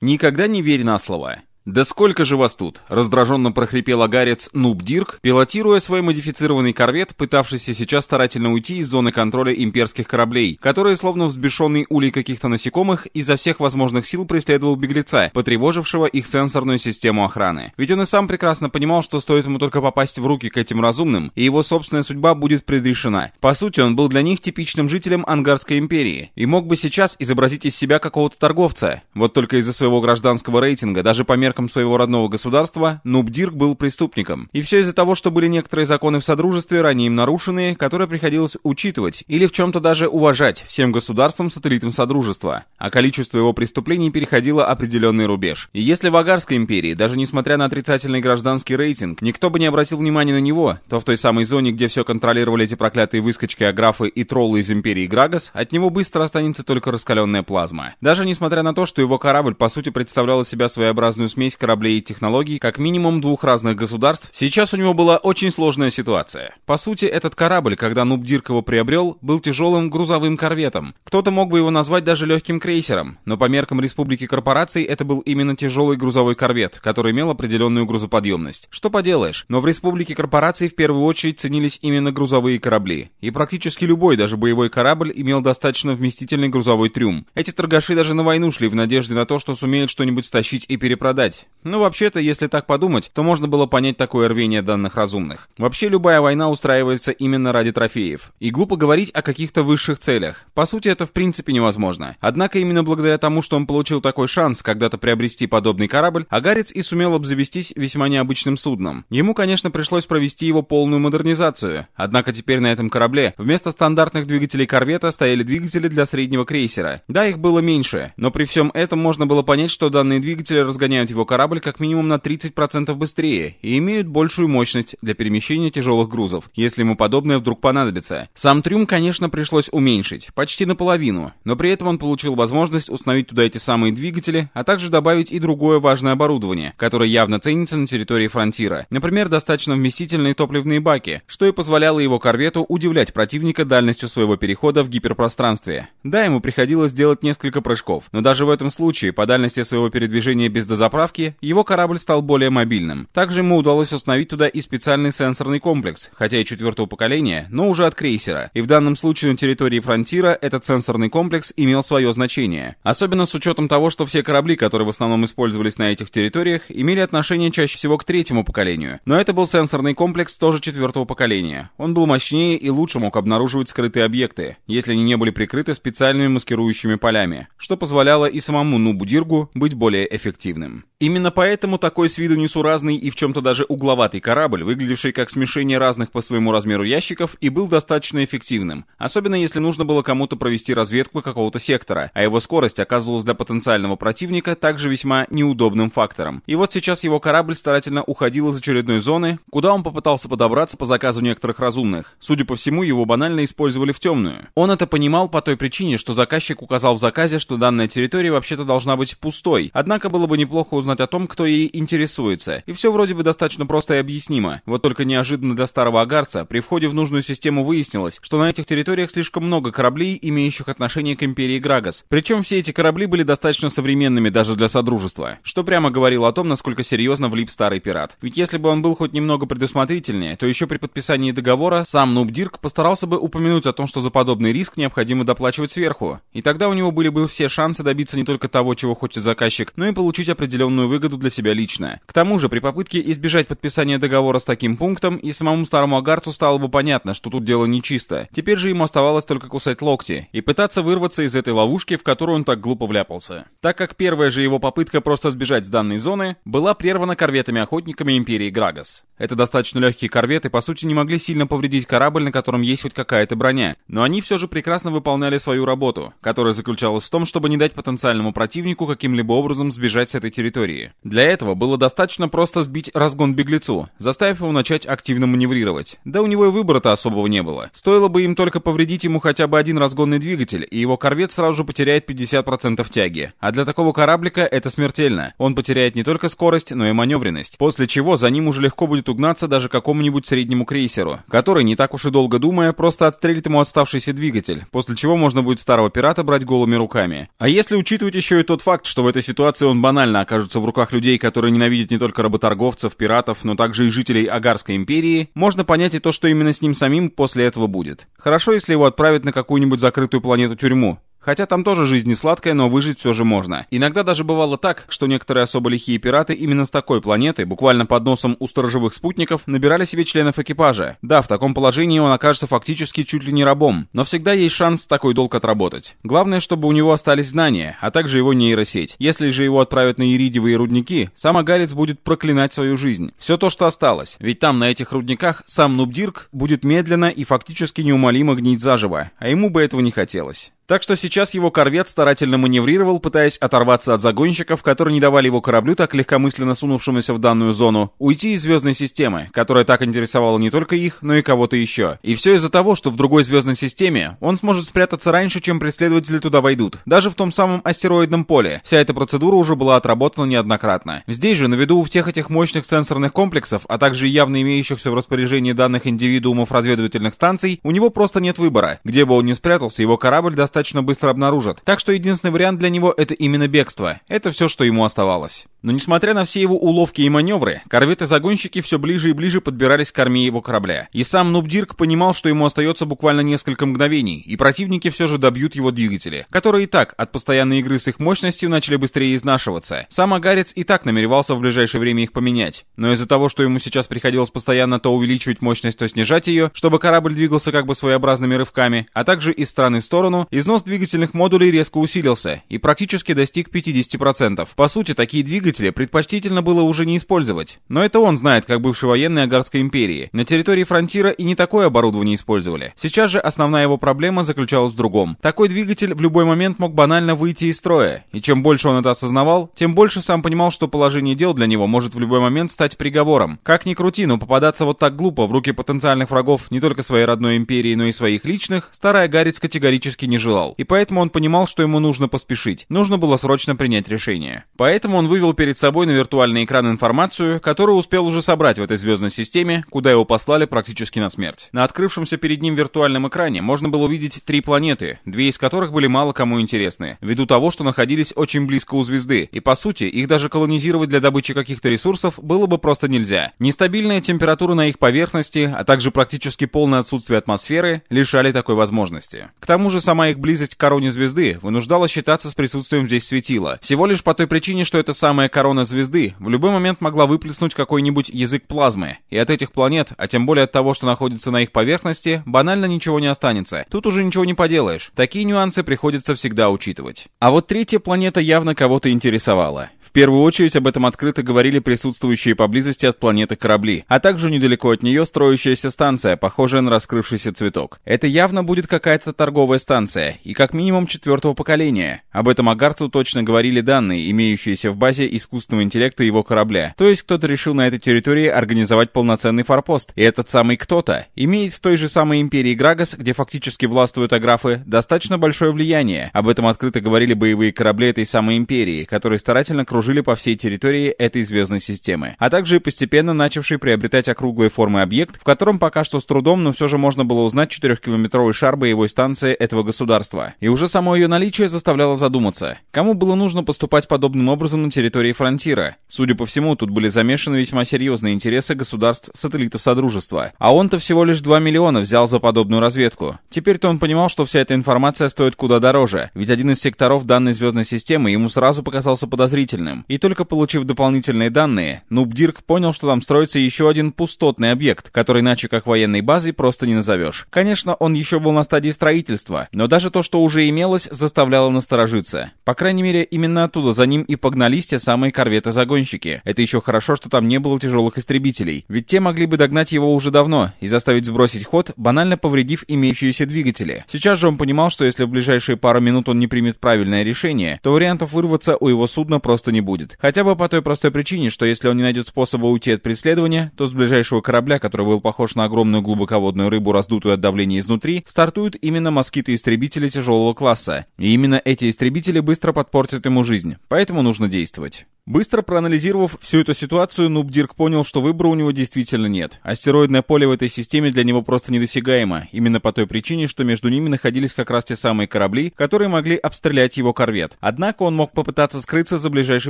Никогда не верь на слово. «Да сколько же вас тут?» — раздраженно прохрипел агарец Нуб Дирк, пилотируя свой модифицированный корвет, пытавшийся сейчас старательно уйти из зоны контроля имперских кораблей, которые, словно взбешенный улей каких-то насекомых, изо всех возможных сил преследовал беглеца, потревожившего их сенсорную систему охраны. Ведь он и сам прекрасно понимал, что стоит ему только попасть в руки к этим разумным, и его собственная судьба будет предрешена. По сути, он был для них типичным жителем Ангарской империи, и мог бы сейчас изобразить из себя какого-то торговца. Вот только из-за своего гражданского рейтинга, даже по меркам своего родного государства, Нубдирк был преступником. И все из-за того, что были некоторые законы в Содружестве, ранее им нарушенные, которые приходилось учитывать или в чем-то даже уважать всем государствам-сателлитам Содружества. А количество его преступлений переходило определенный рубеж. И если в Агарской империи, даже несмотря на отрицательный гражданский рейтинг, никто бы не обратил внимания на него, то в той самой зоне, где все контролировали эти проклятые выскочки, аграфы и троллы из империи Грагас, от него быстро останется только раскаленная плазма. Даже несмотря на то, что его корабль по сути представлял из себя своеобразную смесь смесь кораблей и технологий как минимум двух разных государств, сейчас у него была очень сложная ситуация. По сути, этот корабль, когда Нуб Дирк его приобрел, был тяжелым грузовым корветом. Кто-то мог бы его назвать даже легким крейсером, но по меркам республики корпораций это был именно тяжелый грузовой корвет, который имел определенную грузоподъемность. Что поделаешь, но в республике корпораций в первую очередь ценились именно грузовые корабли. И практически любой, даже боевой корабль, имел достаточно вместительный грузовой трюм. Эти торгаши даже на войну шли в надежде на то, что сумеют что-нибудь стащить и перепродать сказать. Ну, вообще-то, если так подумать, то можно было понять такое рвение данных разумных. Вообще, любая война устраивается именно ради трофеев. И глупо говорить о каких-то высших целях. По сути, это в принципе невозможно. Однако, именно благодаря тому, что он получил такой шанс когда-то приобрести подобный корабль, Агарец и сумел обзавестись весьма необычным судном. Ему, конечно, пришлось провести его полную модернизацию. Однако теперь на этом корабле вместо стандартных двигателей корвета стояли двигатели для среднего крейсера. Да, их было меньше, но при всем этом можно было понять, что данные двигатели разгоняют его его корабль как минимум на 30% быстрее и имеют большую мощность для перемещения тяжелых грузов, если ему подобное вдруг понадобится. Сам трюм, конечно, пришлось уменьшить, почти наполовину, но при этом он получил возможность установить туда эти самые двигатели, а также добавить и другое важное оборудование, которое явно ценится на территории фронтира. Например, достаточно вместительные топливные баки, что и позволяло его корвету удивлять противника дальностью своего перехода в гиперпространстве. Да, ему приходилось делать несколько прыжков, но даже в этом случае по дальности своего передвижения без дозаправки доставки, его корабль стал более мобильным. Также ему удалось установить туда и специальный сенсорный комплекс, хотя и четвертого поколения, но уже от крейсера. И в данном случае на территории фронтира этот сенсорный комплекс имел свое значение. Особенно с учетом того, что все корабли, которые в основном использовались на этих территориях, имели отношение чаще всего к третьему поколению. Но это был сенсорный комплекс тоже четвертого поколения. Он был мощнее и лучше мог обнаруживать скрытые объекты, если они не были прикрыты специальными маскирующими полями, что позволяло и самому Нубу Диргу быть более эффективным. Именно поэтому такой с виду несуразный и в чем-то даже угловатый корабль, выглядевший как смешение разных по своему размеру ящиков, и был достаточно эффективным, особенно если нужно было кому-то провести разведку какого-то сектора, а его скорость оказывалась для потенциального противника также весьма неудобным фактором. И вот сейчас его корабль старательно уходил из очередной зоны, куда он попытался подобраться по заказу некоторых разумных. Судя по всему, его банально использовали в темную. Он это понимал по той причине, что заказчик указал в заказе, что данная территория вообще-то должна быть пустой, однако было бы неплохо узнать узнать о том, кто ей интересуется. И все вроде бы достаточно просто и объяснимо. Вот только неожиданно для старого агарца при входе в нужную систему выяснилось, что на этих территориях слишком много кораблей, имеющих отношение к империи Грагас. Причем все эти корабли были достаточно современными даже для Содружества, что прямо говорило о том, насколько серьезно влип старый пират. Ведь если бы он был хоть немного предусмотрительнее, то еще при подписании договора сам Нуб Дирк постарался бы упомянуть о том, что за подобный риск необходимо доплачивать сверху. И тогда у него были бы все шансы добиться не только того, чего хочет заказчик, но и получить определенную огромную выгоду для себя лично. К тому же, при попытке избежать подписания договора с таким пунктом, и самому старому агарцу стало бы понятно, что тут дело нечисто. Теперь же ему оставалось только кусать локти и пытаться вырваться из этой ловушки, в которую он так глупо вляпался. Так как первая же его попытка просто сбежать с данной зоны была прервана корветами-охотниками Империи Грагас. Это достаточно легкие корветы, по сути, не могли сильно повредить корабль, на котором есть хоть какая-то броня, но они все же прекрасно выполняли свою работу, которая заключалась в том, чтобы не дать потенциальному противнику каким-либо образом сбежать с этой территории территории. Для этого было достаточно просто сбить разгон беглецу, заставив его начать активно маневрировать. Да у него и выбора-то особого не было. Стоило бы им только повредить ему хотя бы один разгонный двигатель, и его корвет сразу же потеряет 50% тяги. А для такого кораблика это смертельно. Он потеряет не только скорость, но и маневренность. После чего за ним уже легко будет угнаться даже какому-нибудь среднему крейсеру, который, не так уж и долго думая, просто отстрелит ему оставшийся двигатель, после чего можно будет старого пирата брать голыми руками. А если учитывать еще и тот факт, что в этой ситуации он банально окажется в руках людей, которые ненавидят не только работорговцев, пиратов, но также и жителей Агарской империи, можно понять и то, что именно с ним самим после этого будет. Хорошо, если его отправят на какую-нибудь закрытую планету-тюрьму, Хотя там тоже жизнь не сладкая, но выжить все же можно. Иногда даже бывало так, что некоторые особо лихие пираты именно с такой планеты, буквально под носом у сторожевых спутников, набирали себе членов экипажа. Да, в таком положении он окажется фактически чуть ли не рабом, но всегда есть шанс такой долг отработать. Главное, чтобы у него остались знания, а также его нейросеть. Если же его отправят на иридиевые рудники, сам Агарец будет проклинать свою жизнь. Все то, что осталось. Ведь там, на этих рудниках, сам Нубдирк будет медленно и фактически неумолимо гнить заживо, а ему бы этого не хотелось. Так что сейчас его корвет старательно маневрировал, пытаясь оторваться от загонщиков, которые не давали его кораблю, так легкомысленно сунувшемуся в данную зону, уйти из звездной системы, которая так интересовала не только их, но и кого-то еще. И все из-за того, что в другой звездной системе он сможет спрятаться раньше, чем преследователи туда войдут. Даже в том самом астероидном поле. Вся эта процедура уже была отработана неоднократно. Здесь же, на виду у всех этих мощных сенсорных комплексов, а также явно имеющихся в распоряжении данных индивидуумов разведывательных станций, у него просто нет выбора. Где бы он ни спрятался, его корабль достаточно достаточно быстро обнаружат. Так что единственный вариант для него это именно бегство. Это все, что ему оставалось. Но несмотря на все его уловки и маневры, корветы-загонщики все ближе и ближе подбирались к корме его корабля. И сам Нубдирк понимал, что ему остается буквально несколько мгновений, и противники все же добьют его двигатели, которые и так от постоянной игры с их мощностью начали быстрее изнашиваться. Сам Агарец и так намеревался в ближайшее время их поменять. Но из-за того, что ему сейчас приходилось постоянно то увеличивать мощность, то снижать ее, чтобы корабль двигался как бы своеобразными рывками, а также из стороны в сторону, износ двигательных модулей резко усилился и практически достиг 50%. По сути, такие двигатели предпочтительно было уже не использовать. Но это он знает, как бывший военный Агарской империи. На территории фронтира и не такое оборудование использовали. Сейчас же основная его проблема заключалась в другом. Такой двигатель в любой момент мог банально выйти из строя. И чем больше он это осознавал, тем больше сам понимал, что положение дел для него может в любой момент стать приговором. Как ни крути, но попадаться вот так глупо в руки потенциальных врагов не только своей родной империи, но и своих личных, старый Агарец категорически не желал. И поэтому он понимал, что ему нужно поспешить. Нужно было срочно принять решение. Поэтому он вывел перед собой на виртуальный экран информацию, которую успел уже собрать в этой звездной системе, куда его послали практически на смерть. На открывшемся перед ним виртуальном экране можно было увидеть три планеты, две из которых были мало кому интересны, ввиду того, что находились очень близко у звезды, и по сути, их даже колонизировать для добычи каких-то ресурсов было бы просто нельзя. Нестабильная температура на их поверхности, а также практически полное отсутствие атмосферы лишали такой возможности. К тому же сама их близость к короне звезды вынуждала считаться с присутствием здесь светила, всего лишь по той причине, что это самая корона звезды в любой момент могла выплеснуть какой-нибудь язык плазмы, и от этих планет, а тем более от того, что находится на их поверхности, банально ничего не останется. Тут уже ничего не поделаешь. Такие нюансы приходится всегда учитывать. А вот третья планета явно кого-то интересовала. В первую очередь об этом открыто говорили присутствующие поблизости от планеты корабли, а также недалеко от нее строящаяся станция, похожая на раскрывшийся цветок. Это явно будет какая-то торговая станция, и как минимум четвертого поколения. Об этом Агарцу точно говорили данные, имеющиеся в базе искусственного интеллекта его корабля. То есть кто-то решил на этой территории организовать полноценный форпост, и этот самый кто-то имеет в той же самой империи Грагас, где фактически властвуют аграфы, достаточно большое влияние. Об этом открыто говорили боевые корабли этой самой империи, которые старательно кружили кружили по всей территории этой звездной системы, а также постепенно начавший приобретать округлые формы объект, в котором пока что с трудом, но все же можно было узнать 4-километровый шар боевой станции этого государства. И уже само ее наличие заставляло задуматься, кому было нужно поступать подобным образом на территории фронтира. Судя по всему, тут были замешаны весьма серьезные интересы государств-сателлитов Содружества, а он-то всего лишь 2 миллиона взял за подобную разведку. Теперь-то он понимал, что вся эта информация стоит куда дороже, ведь один из секторов данной звездной системы ему сразу показался подозрительным подобным. И только получив дополнительные данные, Нубдирк понял, что там строится еще один пустотный объект, который иначе как военной базой просто не назовешь. Конечно, он еще был на стадии строительства, но даже то, что уже имелось, заставляло насторожиться. По крайней мере, именно оттуда за ним и погнались те самые корветы-загонщики. Это еще хорошо, что там не было тяжелых истребителей, ведь те могли бы догнать его уже давно и заставить сбросить ход, банально повредив имеющиеся двигатели. Сейчас же он понимал, что если в ближайшие пару минут он не примет правильное решение, то вариантов вырваться у его судна просто не не будет. Хотя бы по той простой причине, что если он не найдет способа уйти от преследования, то с ближайшего корабля, который был похож на огромную глубоководную рыбу, раздутую от давления изнутри, стартуют именно москиты-истребители тяжелого класса. И именно эти истребители быстро подпортят ему жизнь. Поэтому нужно действовать. Быстро проанализировав всю эту ситуацию, Нубдирк понял, что выбора у него действительно нет. Астероидное поле в этой системе для него просто недосягаемо, именно по той причине, что между ними находились как раз те самые корабли, которые могли обстрелять его корвет. Однако он мог попытаться скрыться за ближайшей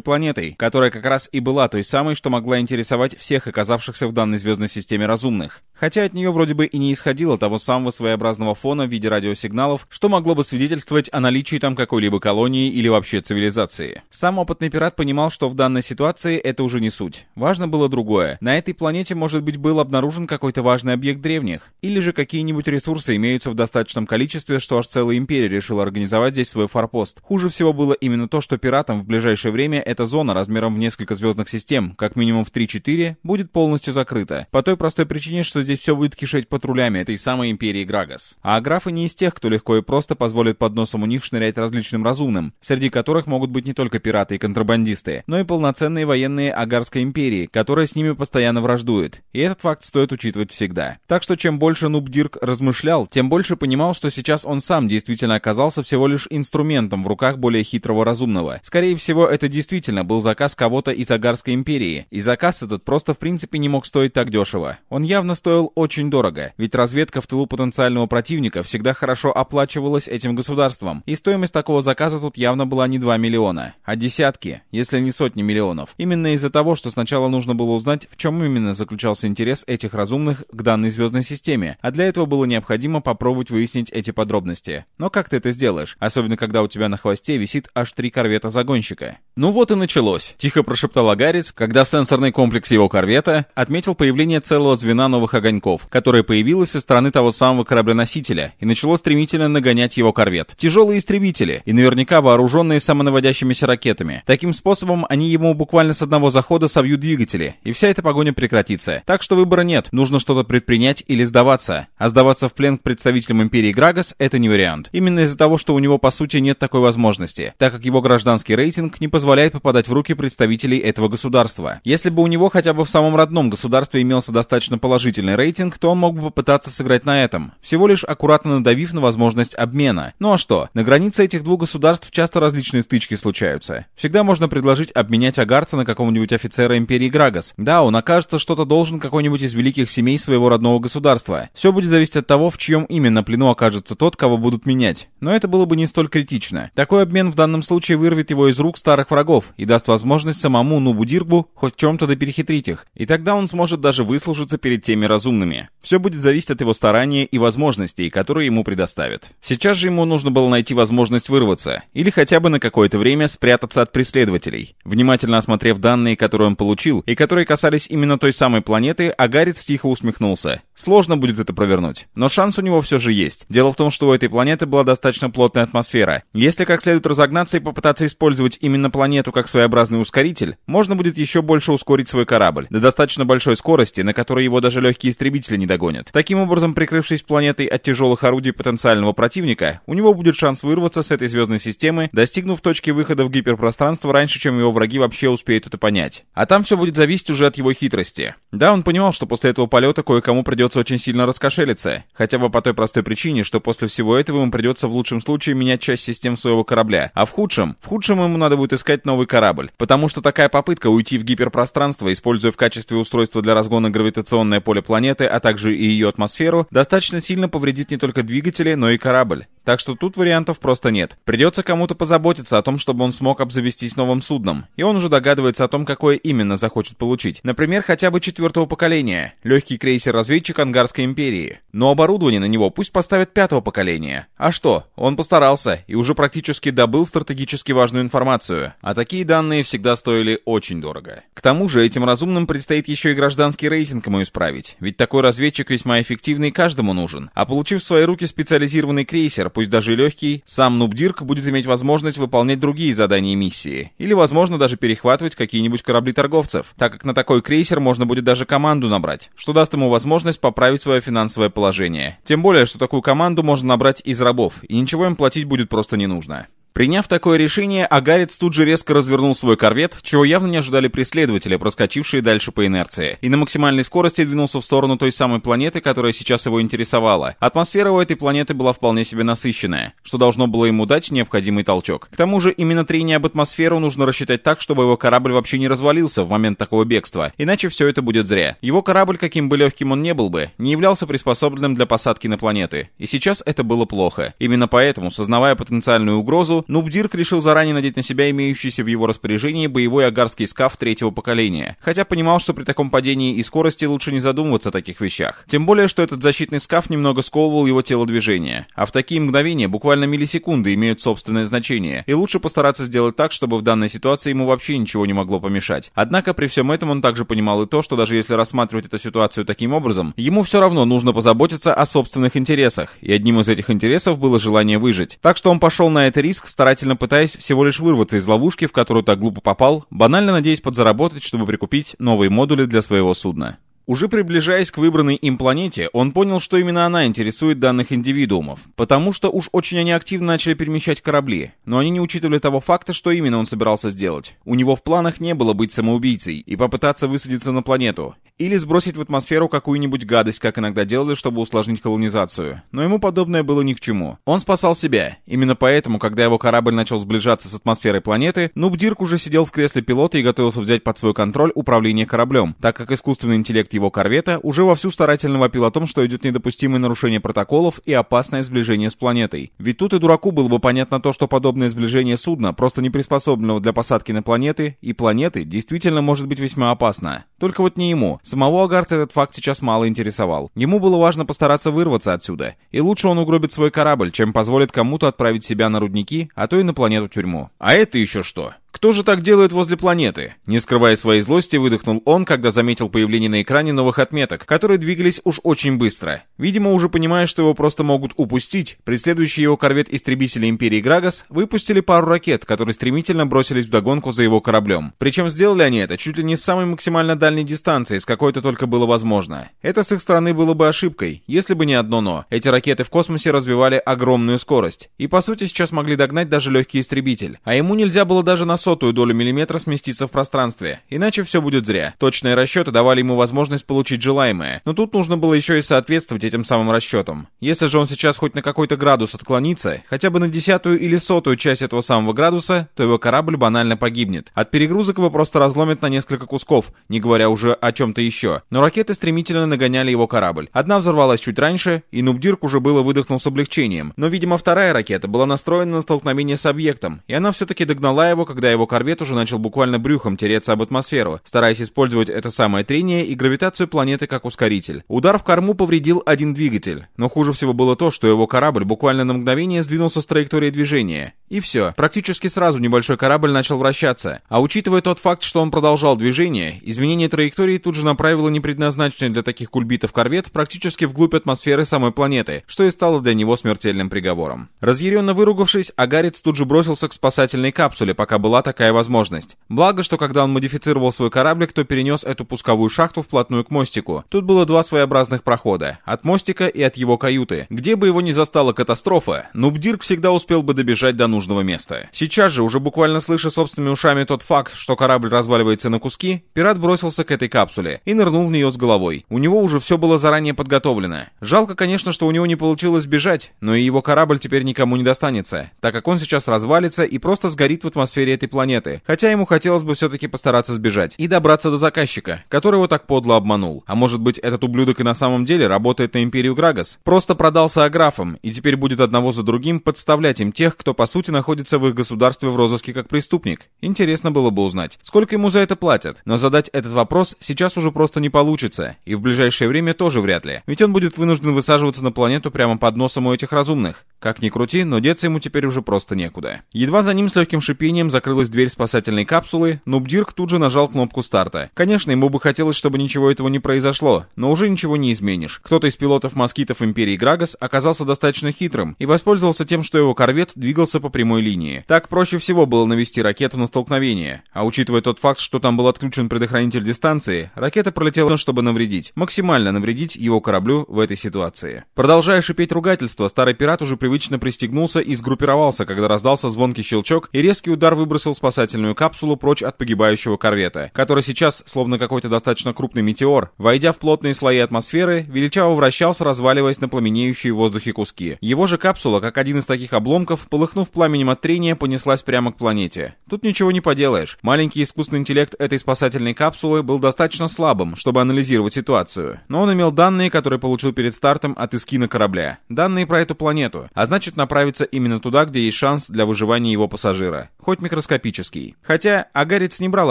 планетой, которая как раз и была той самой, что могла интересовать всех оказавшихся в данной звездной системе разумных. Хотя от нее вроде бы и не исходило того самого своеобразного фона в виде радиосигналов, что могло бы свидетельствовать о наличии там какой-либо колонии или вообще цивилизации. Сам опытный пират понимал, что в данной ситуации это уже не суть. Важно было другое. На этой планете, может быть, был обнаружен какой-то важный объект древних. Или же какие-нибудь ресурсы имеются в достаточном количестве, что аж целая империя решила организовать здесь свой форпост. Хуже всего было именно то, что пиратам в ближайшее время эта зона размером в несколько звездных систем, как минимум в 3-4, будет полностью закрыта. По той простой причине, что здесь все будет кишеть патрулями этой самой империи Грагас. А аграфы не из тех, кто легко и просто позволит под носом у них шнырять различным разумным, среди которых могут быть не только пираты и контрабандисты, но и полноценные военные Агарской империи, которая с ними постоянно враждует. И этот факт стоит учитывать всегда. Так что чем больше Нубдирк размышлял, тем больше понимал, что сейчас он сам действительно оказался всего лишь инструментом в руках более хитрого разумного. Скорее всего, это действительно был заказ кого-то из Агарской империи. И заказ этот просто в принципе не мог стоить так дешево. Он явно стоил очень дорого, ведь разведка в тылу потенциального противника всегда хорошо оплачивалась этим государством. И стоимость такого заказа тут явно была не 2 миллиона, а десятки, если не сотни миллионов. Именно из-за того, что сначала нужно было узнать, в чем именно заключался интерес этих разумных к данной звездной системе, а для этого было необходимо попробовать выяснить эти подробности. Но как ты это сделаешь, особенно когда у тебя на хвосте висит аж три корвета загонщика? Ну вот и началось, тихо прошептал Агарец, когда сенсорный комплекс его корвета отметил появление целого звена новых огоньков, которое появилось со стороны того самого корабля-носителя и начало стремительно нагонять его корвет. Тяжелые истребители и наверняка вооруженные самонаводящимися ракетами. Таким способом они ему буквально с одного захода собьют двигатели, и вся эта погоня прекратится. Так что выбора нет, нужно что-то предпринять или сдаваться. А сдаваться в плен к представителям Империи Грагас — это не вариант. Именно из-за того, что у него по сути нет такой возможности, так как его гражданский рейтинг не позволяет попадать в руки представителей этого государства. Если бы у него хотя бы в самом родном государстве имелся достаточно положительный рейтинг, то он мог бы попытаться сыграть на этом, всего лишь аккуратно надавив на возможность обмена. Ну а что, на границе этих двух государств часто различные стычки случаются. Всегда можно предложить обменять агарца на какого-нибудь офицера Империи Грагас. Да, он окажется что-то должен какой-нибудь из великих семей своего родного государства. Все будет зависеть от того, в чьем именно плену окажется тот, кого будут менять. Но это было бы не столь критично. Такой обмен в данном случае вырвет его из рук старых врагов и даст возможность самому Нубу Диргбу хоть в чем-то да перехитрить их. И тогда он сможет даже выслужиться перед теми разумными. Все будет зависеть от его старания и возможностей, которые ему предоставят. Сейчас же ему нужно было найти возможность вырваться, или хотя бы на какое-то время спрятаться от преследователей. Внимательно осмотрев данные, которые он получил, и которые касались именно той самой планеты, Агарец тихо усмехнулся. Сложно будет это провернуть, но шанс у него все же есть. Дело в том, что у этой планеты была достаточно плотная атмосфера. Если как следует разогнаться и попытаться использовать именно планету как своеобразный ускоритель, можно будет еще больше ускорить свой корабль до достаточно большой скорости, на которой его даже легкие истребители не догонят. Таким образом, прикрывшись планетой от тяжелых орудий потенциального противника, у него будет шанс вырваться с этой звездной системы, достигнув точки выхода в гиперпространство раньше, чем его враги вообще успеют это понять. А там все будет зависеть уже от его хитрости. Да, он понимал, что после этого полета кое-кому придется очень сильно раскошелиться, хотя бы по той простой причине, что после всего этого ему придется в лучшем случае менять часть систем своего корабля, а в худшем, в худшем ему надо будет искать новый корабль, потому что такая попытка уйти в гиперпространство, используя в качестве устройства для разгона гравитационное поле планеты, а также и ее атмосферу, достаточно сильно повредит не только двигатели, но и корабль. Так что тут вариантов просто нет. Придется кому-то позаботиться о том, чтобы он смог обзавестись новым судном. И он уже догадывается о том, какое именно захочет получить. Например, хотя бы четвертого поколения. Легкий крейсер-разведчик Ангарской империи. Но оборудование на него пусть поставят пятого поколения. А что? Он постарался и уже практически добыл стратегически важную информацию. А такие данные всегда стоили очень дорого. К тому же этим разумным предстоит еще и гражданский рейтинг ему исправить. Ведь такой разведчик весьма эффективный каждому нужен. А получив в свои руки специализированный крейсер, пусть даже легкий, сам Нубдирк будет иметь возможность выполнять другие задания миссии. Или, возможно, даже перехватывать какие-нибудь корабли торговцев, так как на такой крейсер можно будет даже команду набрать, что даст ему возможность поправить свое финансовое положение. Тем более, что такую команду можно набрать из рабов, и ничего им платить будет просто не нужно. Приняв такое решение, Агарец тут же резко развернул свой корвет, чего явно не ожидали преследователи, проскочившие дальше по инерции, и на максимальной скорости двинулся в сторону той самой планеты, которая сейчас его интересовала. Атмосфера у этой планеты была вполне себе насыщенная, что должно было ему дать необходимый толчок. К тому же именно трение об атмосферу нужно рассчитать так, чтобы его корабль вообще не развалился в момент такого бегства, иначе все это будет зря. Его корабль, каким бы легким он не был бы, не являлся приспособленным для посадки на планеты, и сейчас это было плохо. Именно поэтому, сознавая потенциальную угрозу, Нубдирк решил заранее надеть на себя имеющийся в его распоряжении боевой агарский скаф третьего поколения, хотя понимал, что при таком падении и скорости лучше не задумываться о таких вещах. Тем более, что этот защитный скаф немного сковывал его тело движения, а в такие мгновения буквально миллисекунды имеют собственное значение, и лучше постараться сделать так, чтобы в данной ситуации ему вообще ничего не могло помешать. Однако при всем этом он также понимал и то, что даже если рассматривать эту ситуацию таким образом, ему все равно нужно позаботиться о собственных интересах, и одним из этих интересов было желание выжить. Так что он пошел на этот риск, старательно пытаясь всего лишь вырваться из ловушки, в которую так глупо попал, банально надеясь подзаработать, чтобы прикупить новые модули для своего судна. Уже приближаясь к выбранной им планете, он понял, что именно она интересует данных индивидуумов, потому что уж очень они активно начали перемещать корабли, но они не учитывали того факта, что именно он собирался сделать. У него в планах не было быть самоубийцей и попытаться высадиться на планету, или сбросить в атмосферу какую-нибудь гадость, как иногда делали, чтобы усложнить колонизацию. Но ему подобное было ни к чему. Он спасал себя. Именно поэтому, когда его корабль начал сближаться с атмосферой планеты, Нубдирк уже сидел в кресле пилота и готовился взять под свой контроль управление кораблем, так как искусственный интеллект его корвета уже вовсю старательно вопил о том, что идет недопустимое нарушение протоколов и опасное сближение с планетой. Ведь тут и дураку было бы понятно то, что подобное сближение судна, просто не приспособленного для посадки на планеты, и планеты, действительно может быть весьма опасно. Только вот не ему. Самого Агарца этот факт сейчас мало интересовал. Ему было важно постараться вырваться отсюда, и лучше он угробит свой корабль, чем позволит кому-то отправить себя на рудники, а то и на планету-тюрьму. А это еще что? «Кто же так делает возле планеты?» Не скрывая своей злости, выдохнул он, когда заметил появление на экране новых отметок, которые двигались уж очень быстро. Видимо, уже понимая, что его просто могут упустить, преследующие его корвет-истребители Империи Грагас выпустили пару ракет, которые стремительно бросились в догонку за его кораблем. Причем сделали они это чуть ли не с самой максимально дальней дистанции, с какой это только было возможно. Это с их стороны было бы ошибкой, если бы не одно «но». Эти ракеты в космосе развивали огромную скорость, и по сути сейчас могли догнать даже легкий истребитель. А ему нельзя было даже на сотую долю миллиметра сместиться в пространстве, иначе все будет зря. Точные расчеты давали ему возможность получить желаемое, но тут нужно было еще и соответствовать этим самым расчетам. Если же он сейчас хоть на какой-то градус отклонится, хотя бы на десятую или сотую часть этого самого градуса, то его корабль банально погибнет. От перегрузок его просто разломят на несколько кусков, не говоря уже о чем-то еще. Но ракеты стремительно нагоняли его корабль. Одна взорвалась чуть раньше, и Нубдирк уже было выдохнул с облегчением. Но, видимо, вторая ракета была настроена на столкновение с объектом, и она все-таки догнала его, когда его корвет уже начал буквально брюхом тереться об атмосферу, стараясь использовать это самое трение и гравитацию планеты как ускоритель. Удар в корму повредил один двигатель, но хуже всего было то, что его корабль буквально на мгновение сдвинулся с траектории движения. И все. Практически сразу небольшой корабль начал вращаться. А учитывая тот факт, что он продолжал движение, изменение траектории тут же направило непредназначенный для таких кульбитов корвет практически вглубь атмосферы самой планеты, что и стало для него смертельным приговором. Разъяренно выругавшись, Агарец тут же бросился к спасательной капсуле, пока была такая возможность. Благо, что когда он модифицировал свой кораблик, то перенес эту пусковую шахту вплотную к мостику. Тут было два своеобразных прохода, от мостика и от его каюты. Где бы его ни застала катастрофа, Нубдирк всегда успел бы добежать до нужного места. Сейчас же, уже буквально слыша собственными ушами тот факт, что корабль разваливается на куски, пират бросился к этой капсуле и нырнул в нее с головой. У него уже все было заранее подготовлено. Жалко, конечно, что у него не получилось бежать, но и его корабль теперь никому не достанется, так как он сейчас развалится и просто сгорит в атмосфере этой планеты, хотя ему хотелось бы все-таки постараться сбежать и добраться до заказчика, который его так подло обманул. А может быть, этот ублюдок и на самом деле работает на Империю Грагас? Просто продался аграфам, и теперь будет одного за другим подставлять им тех, кто по сути находится в их государстве в розыске как преступник. Интересно было бы узнать, сколько ему за это платят. Но задать этот вопрос сейчас уже просто не получится, и в ближайшее время тоже вряд ли. Ведь он будет вынужден высаживаться на планету прямо под носом у этих разумных. Как ни крути, но деться ему теперь уже просто некуда. Едва за ним с легким шипением закрылась дверь спасательной капсулы, Нубдирк тут же нажал кнопку старта. Конечно, ему бы хотелось, чтобы ничего этого не произошло, но уже ничего не изменишь. Кто-то из пилотов-москитов Империи Грагас оказался достаточно хитрым и воспользовался тем, что его корвет двигался по прямой линии. Так проще всего было навести ракету на столкновение, а учитывая тот факт, что там был отключен предохранитель дистанции, ракета пролетела, чтобы навредить, максимально навредить его кораблю в этой ситуации. Продолжая шипеть ругательство, старый пират уже привычно пристегнулся и сгруппировался, когда раздался звонкий щелчок и резкий удар выбросил спасательную капсулу прочь от погибающего корвета, который сейчас, словно какой-то достаточно крупный метеор, войдя в плотные слои атмосферы, величаво вращался, разваливаясь на пламенеющие в воздухе куски. Его же капсула, как один из таких обломков, полыхнув пламенем от трения, понеслась прямо к планете. Тут ничего не поделаешь. Маленький искусственный интеллект этой спасательной капсулы был достаточно слабым, чтобы анализировать ситуацию, но он имел данные, которые получил перед стартом от эскина корабля. Данные про эту планету, а значит направиться именно туда, где есть шанс для выживания его пассажира. Хоть микроскопический. Хотя Агарец не брал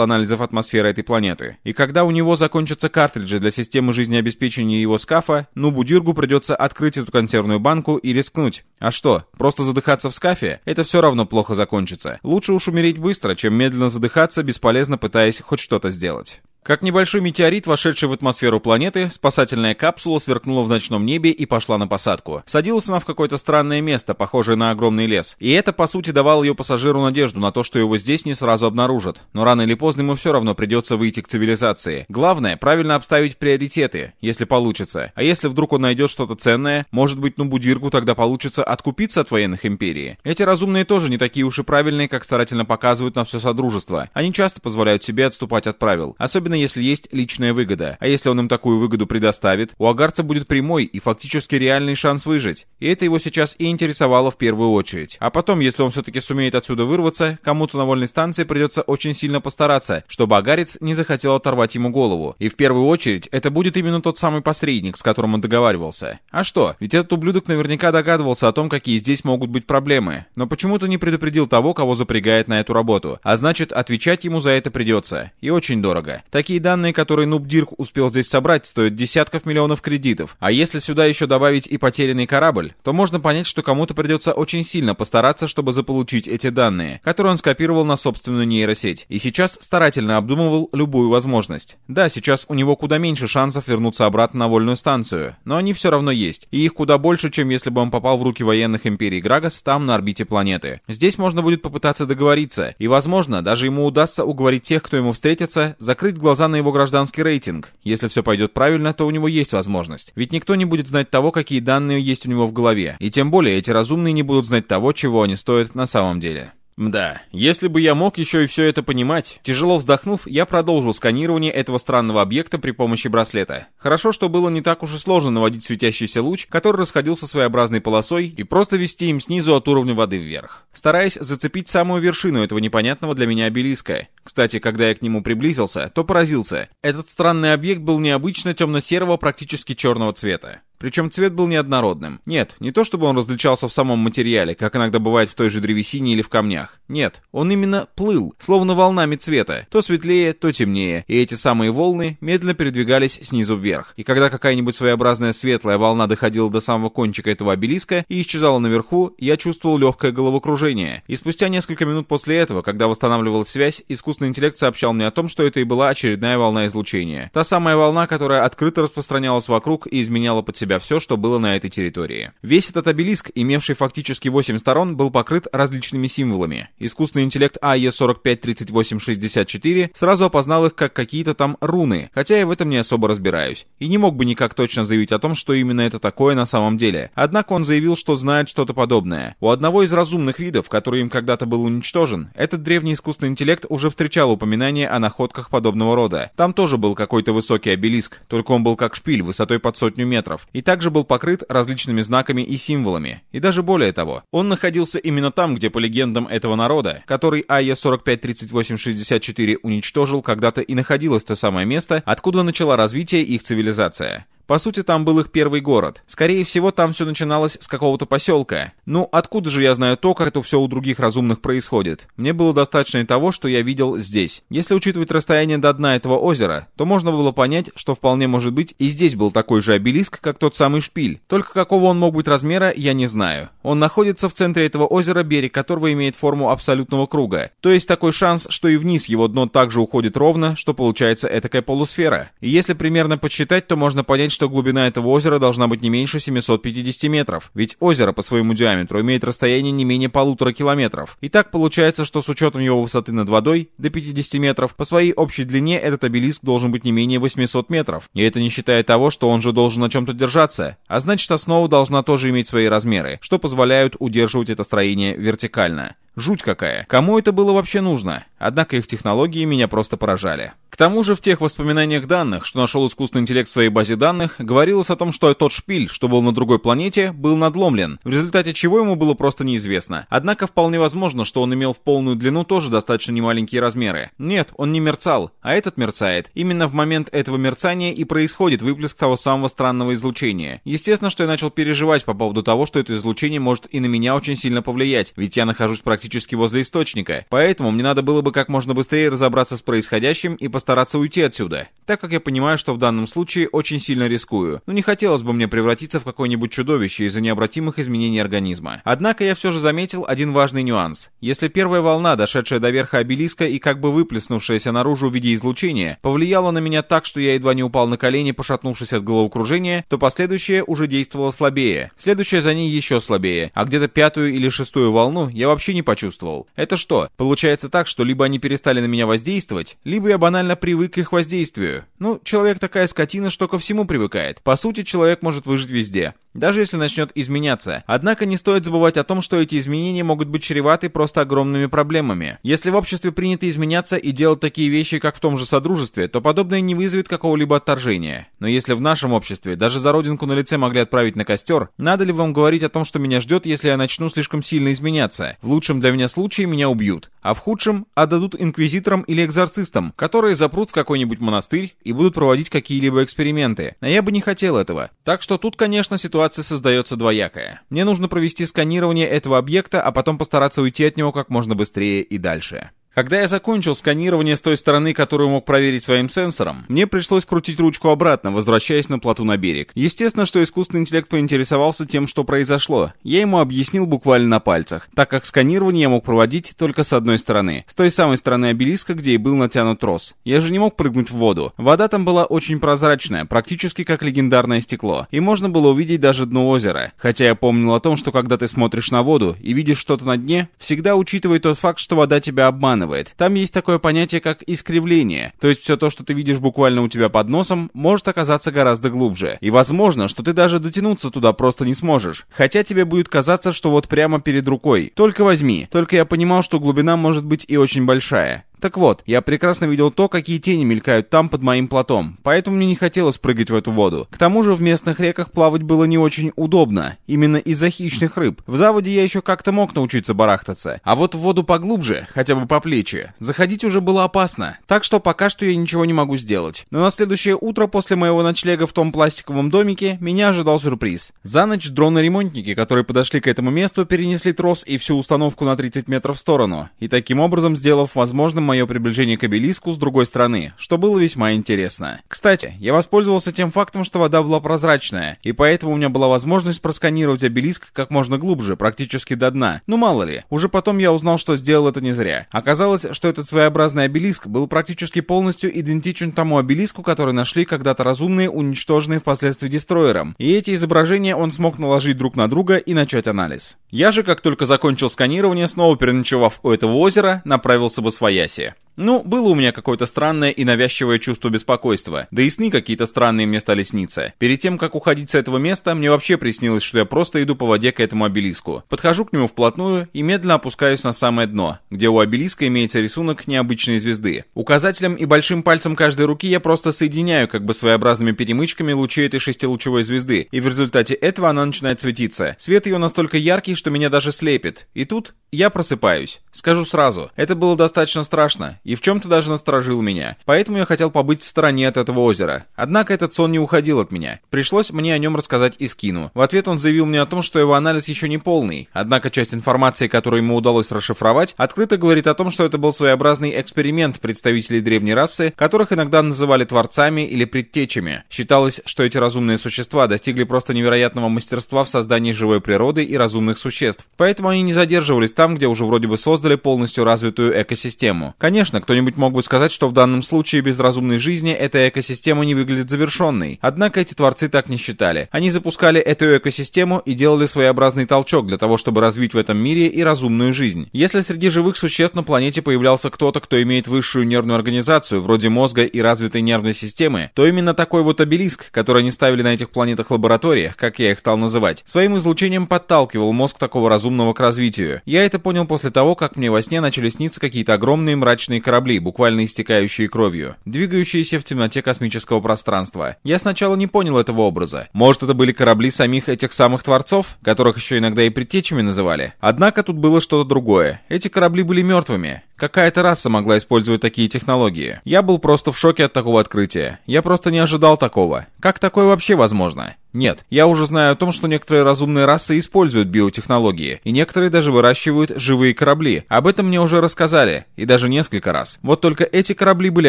анализов атмосферы этой планеты. И когда у него закончатся картриджи для системы жизнеобеспечения его скафа, ну Будиргу придется открыть эту консервную банку и рискнуть. А что, просто задыхаться в скафе? Это все равно плохо закончится. Лучше уж умереть быстро, чем медленно задыхаться, бесполезно пытаясь хоть что-то сделать. Как небольшой метеорит, вошедший в атмосферу планеты, спасательная капсула сверкнула в ночном небе и пошла на посадку. Садилась она в какое-то странное место, похожее на огромный лес. И это, по сути, давало ее пассажиру надежду на то, что его здесь не сразу обнаружат. Но рано или поздно ему все равно придется выйти к цивилизации. Главное, правильно обставить приоритеты, если получится. А если вдруг он найдет что-то ценное, может быть, ну Будирку тогда получится откупиться от военных империи. Эти разумные тоже не такие уж и правильные, как старательно показывают на все Содружество. Они часто позволяют себе отступать от правил. Особенно особенно если есть личная выгода. А если он им такую выгоду предоставит, у агарца будет прямой и фактически реальный шанс выжить. И это его сейчас и интересовало в первую очередь. А потом, если он все-таки сумеет отсюда вырваться, кому-то на вольной станции придется очень сильно постараться, чтобы агарец не захотел оторвать ему голову. И в первую очередь, это будет именно тот самый посредник, с которым он договаривался. А что? Ведь этот ублюдок наверняка догадывался о том, какие здесь могут быть проблемы. Но почему-то не предупредил того, кого запрягает на эту работу. А значит, отвечать ему за это придется. И очень дорого. Такие данные, которые Нубдирк успел здесь собрать, стоят десятков миллионов кредитов. А если сюда еще добавить и потерянный корабль, то можно понять, что кому-то придется очень сильно постараться, чтобы заполучить эти данные, которые он скопировал на собственную нейросеть. И сейчас старательно обдумывал любую возможность. Да, сейчас у него куда меньше шансов вернуться обратно на вольную станцию, но они все равно есть. И их куда больше, чем если бы он попал в руки военных империй Грагас там, на орбите планеты. Здесь можно будет попытаться договориться, и возможно, даже ему удастся уговорить тех, кто ему встретится, закрыть глаза глаза на его гражданский рейтинг. Если все пойдет правильно, то у него есть возможность. Ведь никто не будет знать того, какие данные есть у него в голове. И тем более эти разумные не будут знать того, чего они стоят на самом деле. Мда, если бы я мог еще и все это понимать. Тяжело вздохнув, я продолжил сканирование этого странного объекта при помощи браслета. Хорошо, что было не так уж и сложно наводить светящийся луч, который расходился своеобразной полосой, и просто вести им снизу от уровня воды вверх. Стараясь зацепить самую вершину этого непонятного для меня обелиска. Кстати, когда я к нему приблизился, то поразился. Этот странный объект был необычно темно-серого, практически черного цвета. Причем цвет был неоднородным. Нет, не то чтобы он различался в самом материале, как иногда бывает в той же древесине или в камнях. Нет, он именно плыл, словно волнами цвета, то светлее, то темнее, и эти самые волны медленно передвигались снизу вверх. И когда какая-нибудь своеобразная светлая волна доходила до самого кончика этого обелиска и исчезала наверху, я чувствовал легкое головокружение. И спустя несколько минут после этого, когда восстанавливалась связь, искусственный интеллект сообщал мне о том, что это и была очередная волна излучения. Та самая волна, которая открыто распространялась вокруг и изменяла под себя себя все, что было на этой территории. Весь этот обелиск, имевший фактически 8 сторон, был покрыт различными символами. Искусственный интеллект АЕ453864 сразу опознал их как какие-то там руны, хотя я в этом не особо разбираюсь. И не мог бы никак точно заявить о том, что именно это такое на самом деле. Однако он заявил, что знает что-то подобное. У одного из разумных видов, который им когда-то был уничтожен, этот древний искусственный интеллект уже встречал упоминания о находках подобного рода. Там тоже был какой-то высокий обелиск, только он был как шпиль высотой под сотню метров. И и также был покрыт различными знаками и символами. И даже более того, он находился именно там, где по легендам этого народа, который АЕ-453864 уничтожил, когда-то и находилось то самое место, откуда начала развитие их цивилизация. По сути, там был их первый город. Скорее всего, там все начиналось с какого-то поселка. Ну, откуда же я знаю то, как это все у других разумных происходит? Мне было достаточно и того, что я видел здесь. Если учитывать расстояние до дна этого озера, то можно было понять, что вполне может быть и здесь был такой же обелиск, как тот самый шпиль. Только какого он мог быть размера, я не знаю. Он находится в центре этого озера, берег которого имеет форму абсолютного круга. То есть такой шанс, что и вниз его дно также уходит ровно, что получается этакая полусфера. И если примерно подсчитать, то можно понять, что глубина этого озера должна быть не меньше 750 метров, ведь озеро по своему диаметру имеет расстояние не менее полутора километров. И так получается, что с учетом его высоты над водой, до 50 метров, по своей общей длине этот обелиск должен быть не менее 800 метров. И это не считая того, что он же должен на чем-то держаться, а значит основа должна тоже иметь свои размеры, что позволяют удерживать это строение вертикально. Жуть какая. Кому это было вообще нужно? Однако их технологии меня просто поражали. К тому же в тех воспоминаниях данных, что нашел искусственный интеллект в своей базе данных, говорилось о том, что тот шпиль, что был на другой планете, был надломлен, в результате чего ему было просто неизвестно. Однако вполне возможно, что он имел в полную длину тоже достаточно немаленькие размеры. Нет, он не мерцал, а этот мерцает. Именно в момент этого мерцания и происходит выплеск того самого странного излучения. Естественно, что я начал переживать по поводу того, что это излучение может и на меня очень сильно повлиять, ведь я нахожусь практически возле источника. Поэтому мне надо было бы как можно быстрее разобраться с происходящим и постараться уйти отсюда, так как я понимаю, что в данном случае очень сильно рискую, но не хотелось бы мне превратиться в какое-нибудь чудовище из-за необратимых изменений организма. Однако я все же заметил один важный нюанс. Если первая волна, дошедшая до верха обелиска и как бы выплеснувшаяся наружу в виде излучения, повлияла на меня так, что я едва не упал на колени, пошатнувшись от головокружения, то последующее уже действовало слабее, следующее за ней еще слабее, а где-то пятую или шестую волну я вообще не почувствовал. Это что, получается так, что либо они перестали на меня воздействовать, либо я банально банально привык к их воздействию. Ну, человек такая скотина, что ко всему привыкает. По сути, человек может выжить везде даже если начнет изменяться. Однако не стоит забывать о том, что эти изменения могут быть чреваты просто огромными проблемами. Если в обществе принято изменяться и делать такие вещи, как в том же Содружестве, то подобное не вызовет какого-либо отторжения. Но если в нашем обществе даже за родинку на лице могли отправить на костер, надо ли вам говорить о том, что меня ждет, если я начну слишком сильно изменяться? В лучшем для меня случае меня убьют, а в худшем отдадут инквизиторам или экзорцистам, которые запрут в какой-нибудь монастырь и будут проводить какие-либо эксперименты. А я бы не хотел этого. Так что тут, конечно, ситуация ситуация создается двоякая. Мне нужно провести сканирование этого объекта, а потом постараться уйти от него как можно быстрее и дальше. Когда я закончил сканирование с той стороны, которую мог проверить своим сенсором, мне пришлось крутить ручку обратно, возвращаясь на плоту на берег. Естественно, что искусственный интеллект поинтересовался тем, что произошло. Я ему объяснил буквально на пальцах, так как сканирование я мог проводить только с одной стороны, с той самой стороны обелиска, где и был натянут трос. Я же не мог прыгнуть в воду. Вода там была очень прозрачная, практически как легендарное стекло, и можно было увидеть даже дно озера. Хотя я помнил о том, что когда ты смотришь на воду и видишь что-то на дне, всегда учитывай тот факт, что вода тебя обманывает обманывает. Там есть такое понятие, как искривление. То есть все то, что ты видишь буквально у тебя под носом, может оказаться гораздо глубже. И возможно, что ты даже дотянуться туда просто не сможешь. Хотя тебе будет казаться, что вот прямо перед рукой. Только возьми. Только я понимал, что глубина может быть и очень большая. Так вот, я прекрасно видел то, какие тени мелькают там под моим плотом, поэтому мне не хотелось прыгать в эту воду. К тому же в местных реках плавать было не очень удобно, именно из-за хищных рыб. В заводе я еще как-то мог научиться барахтаться, а вот в воду поглубже, хотя бы по плечи, заходить уже было опасно. Так что пока что я ничего не могу сделать. Но на следующее утро после моего ночлега в том пластиковом домике меня ожидал сюрприз. За ночь дроны-ремонтники, которые подошли к этому месту, перенесли трос и всю установку на 30 метров в сторону, и таким образом сделав возможным мое приближение к обелиску с другой стороны, что было весьма интересно. Кстати, я воспользовался тем фактом, что вода была прозрачная, и поэтому у меня была возможность просканировать обелиск как можно глубже, практически до дна. Ну мало ли, уже потом я узнал, что сделал это не зря. Оказалось, что этот своеобразный обелиск был практически полностью идентичен тому обелиску, который нашли когда-то разумные, уничтоженные впоследствии дестройером, и эти изображения он смог наложить друг на друга и начать анализ. Я же, как только закончил сканирование, снова переночевав у этого озера, направился в Освояси. Одессе. Ну, было у меня какое-то странное и навязчивое чувство беспокойства, да и сны какие-то странные мне стали сниться. Перед тем, как уходить с этого места, мне вообще приснилось, что я просто иду по воде к этому обелиску. Подхожу к нему вплотную и медленно опускаюсь на самое дно, где у обелиска имеется рисунок необычной звезды. Указателем и большим пальцем каждой руки я просто соединяю как бы своеобразными перемычками лучи этой шестилучевой звезды, и в результате этого она начинает светиться. Свет ее настолько яркий, что меня даже слепит. И тут я просыпаюсь. Скажу сразу, это было достаточно страшно, и в чем-то даже насторожил меня. Поэтому я хотел побыть в стороне от этого озера. Однако этот сон не уходил от меня. Пришлось мне о нем рассказать Искину. В ответ он заявил мне о том, что его анализ еще не полный. Однако часть информации, которую ему удалось расшифровать, открыто говорит о том, что это был своеобразный эксперимент представителей древней расы, которых иногда называли творцами или предтечами. Считалось, что эти разумные существа достигли просто невероятного мастерства в создании живой природы и разумных существ. Поэтому они не задерживались там, где уже вроде бы создали полностью развитую экосистему. Конечно, кто-нибудь мог бы сказать, что в данном случае без разумной жизни эта экосистема не выглядит завершенной. Однако эти творцы так не считали. Они запускали эту экосистему и делали своеобразный толчок для того, чтобы развить в этом мире и разумную жизнь. Если среди живых существ на планете появлялся кто-то, кто имеет высшую нервную организацию, вроде мозга и развитой нервной системы, то именно такой вот обелиск, который они ставили на этих планетах-лабораториях, как я их стал называть, своим излучением подталкивал мозг такого разумного к развитию. Я это понял после того, как мне во сне начали сниться какие-то огромные мрачные корабли, буквально истекающие кровью, двигающиеся в темноте космического пространства. Я сначала не понял этого образа. Может, это были корабли самих этих самых творцов, которых еще иногда и предтечами называли? Однако тут было что-то другое. Эти корабли были мертвыми. Какая-то раса могла использовать такие технологии. Я был просто в шоке от такого открытия. Я просто не ожидал такого. Как такое вообще возможно? Нет, я уже знаю о том, что некоторые разумные расы используют биотехнологии, и некоторые даже выращивают живые корабли. Об этом мне уже рассказали, и даже несколько раз. Вот только эти корабли были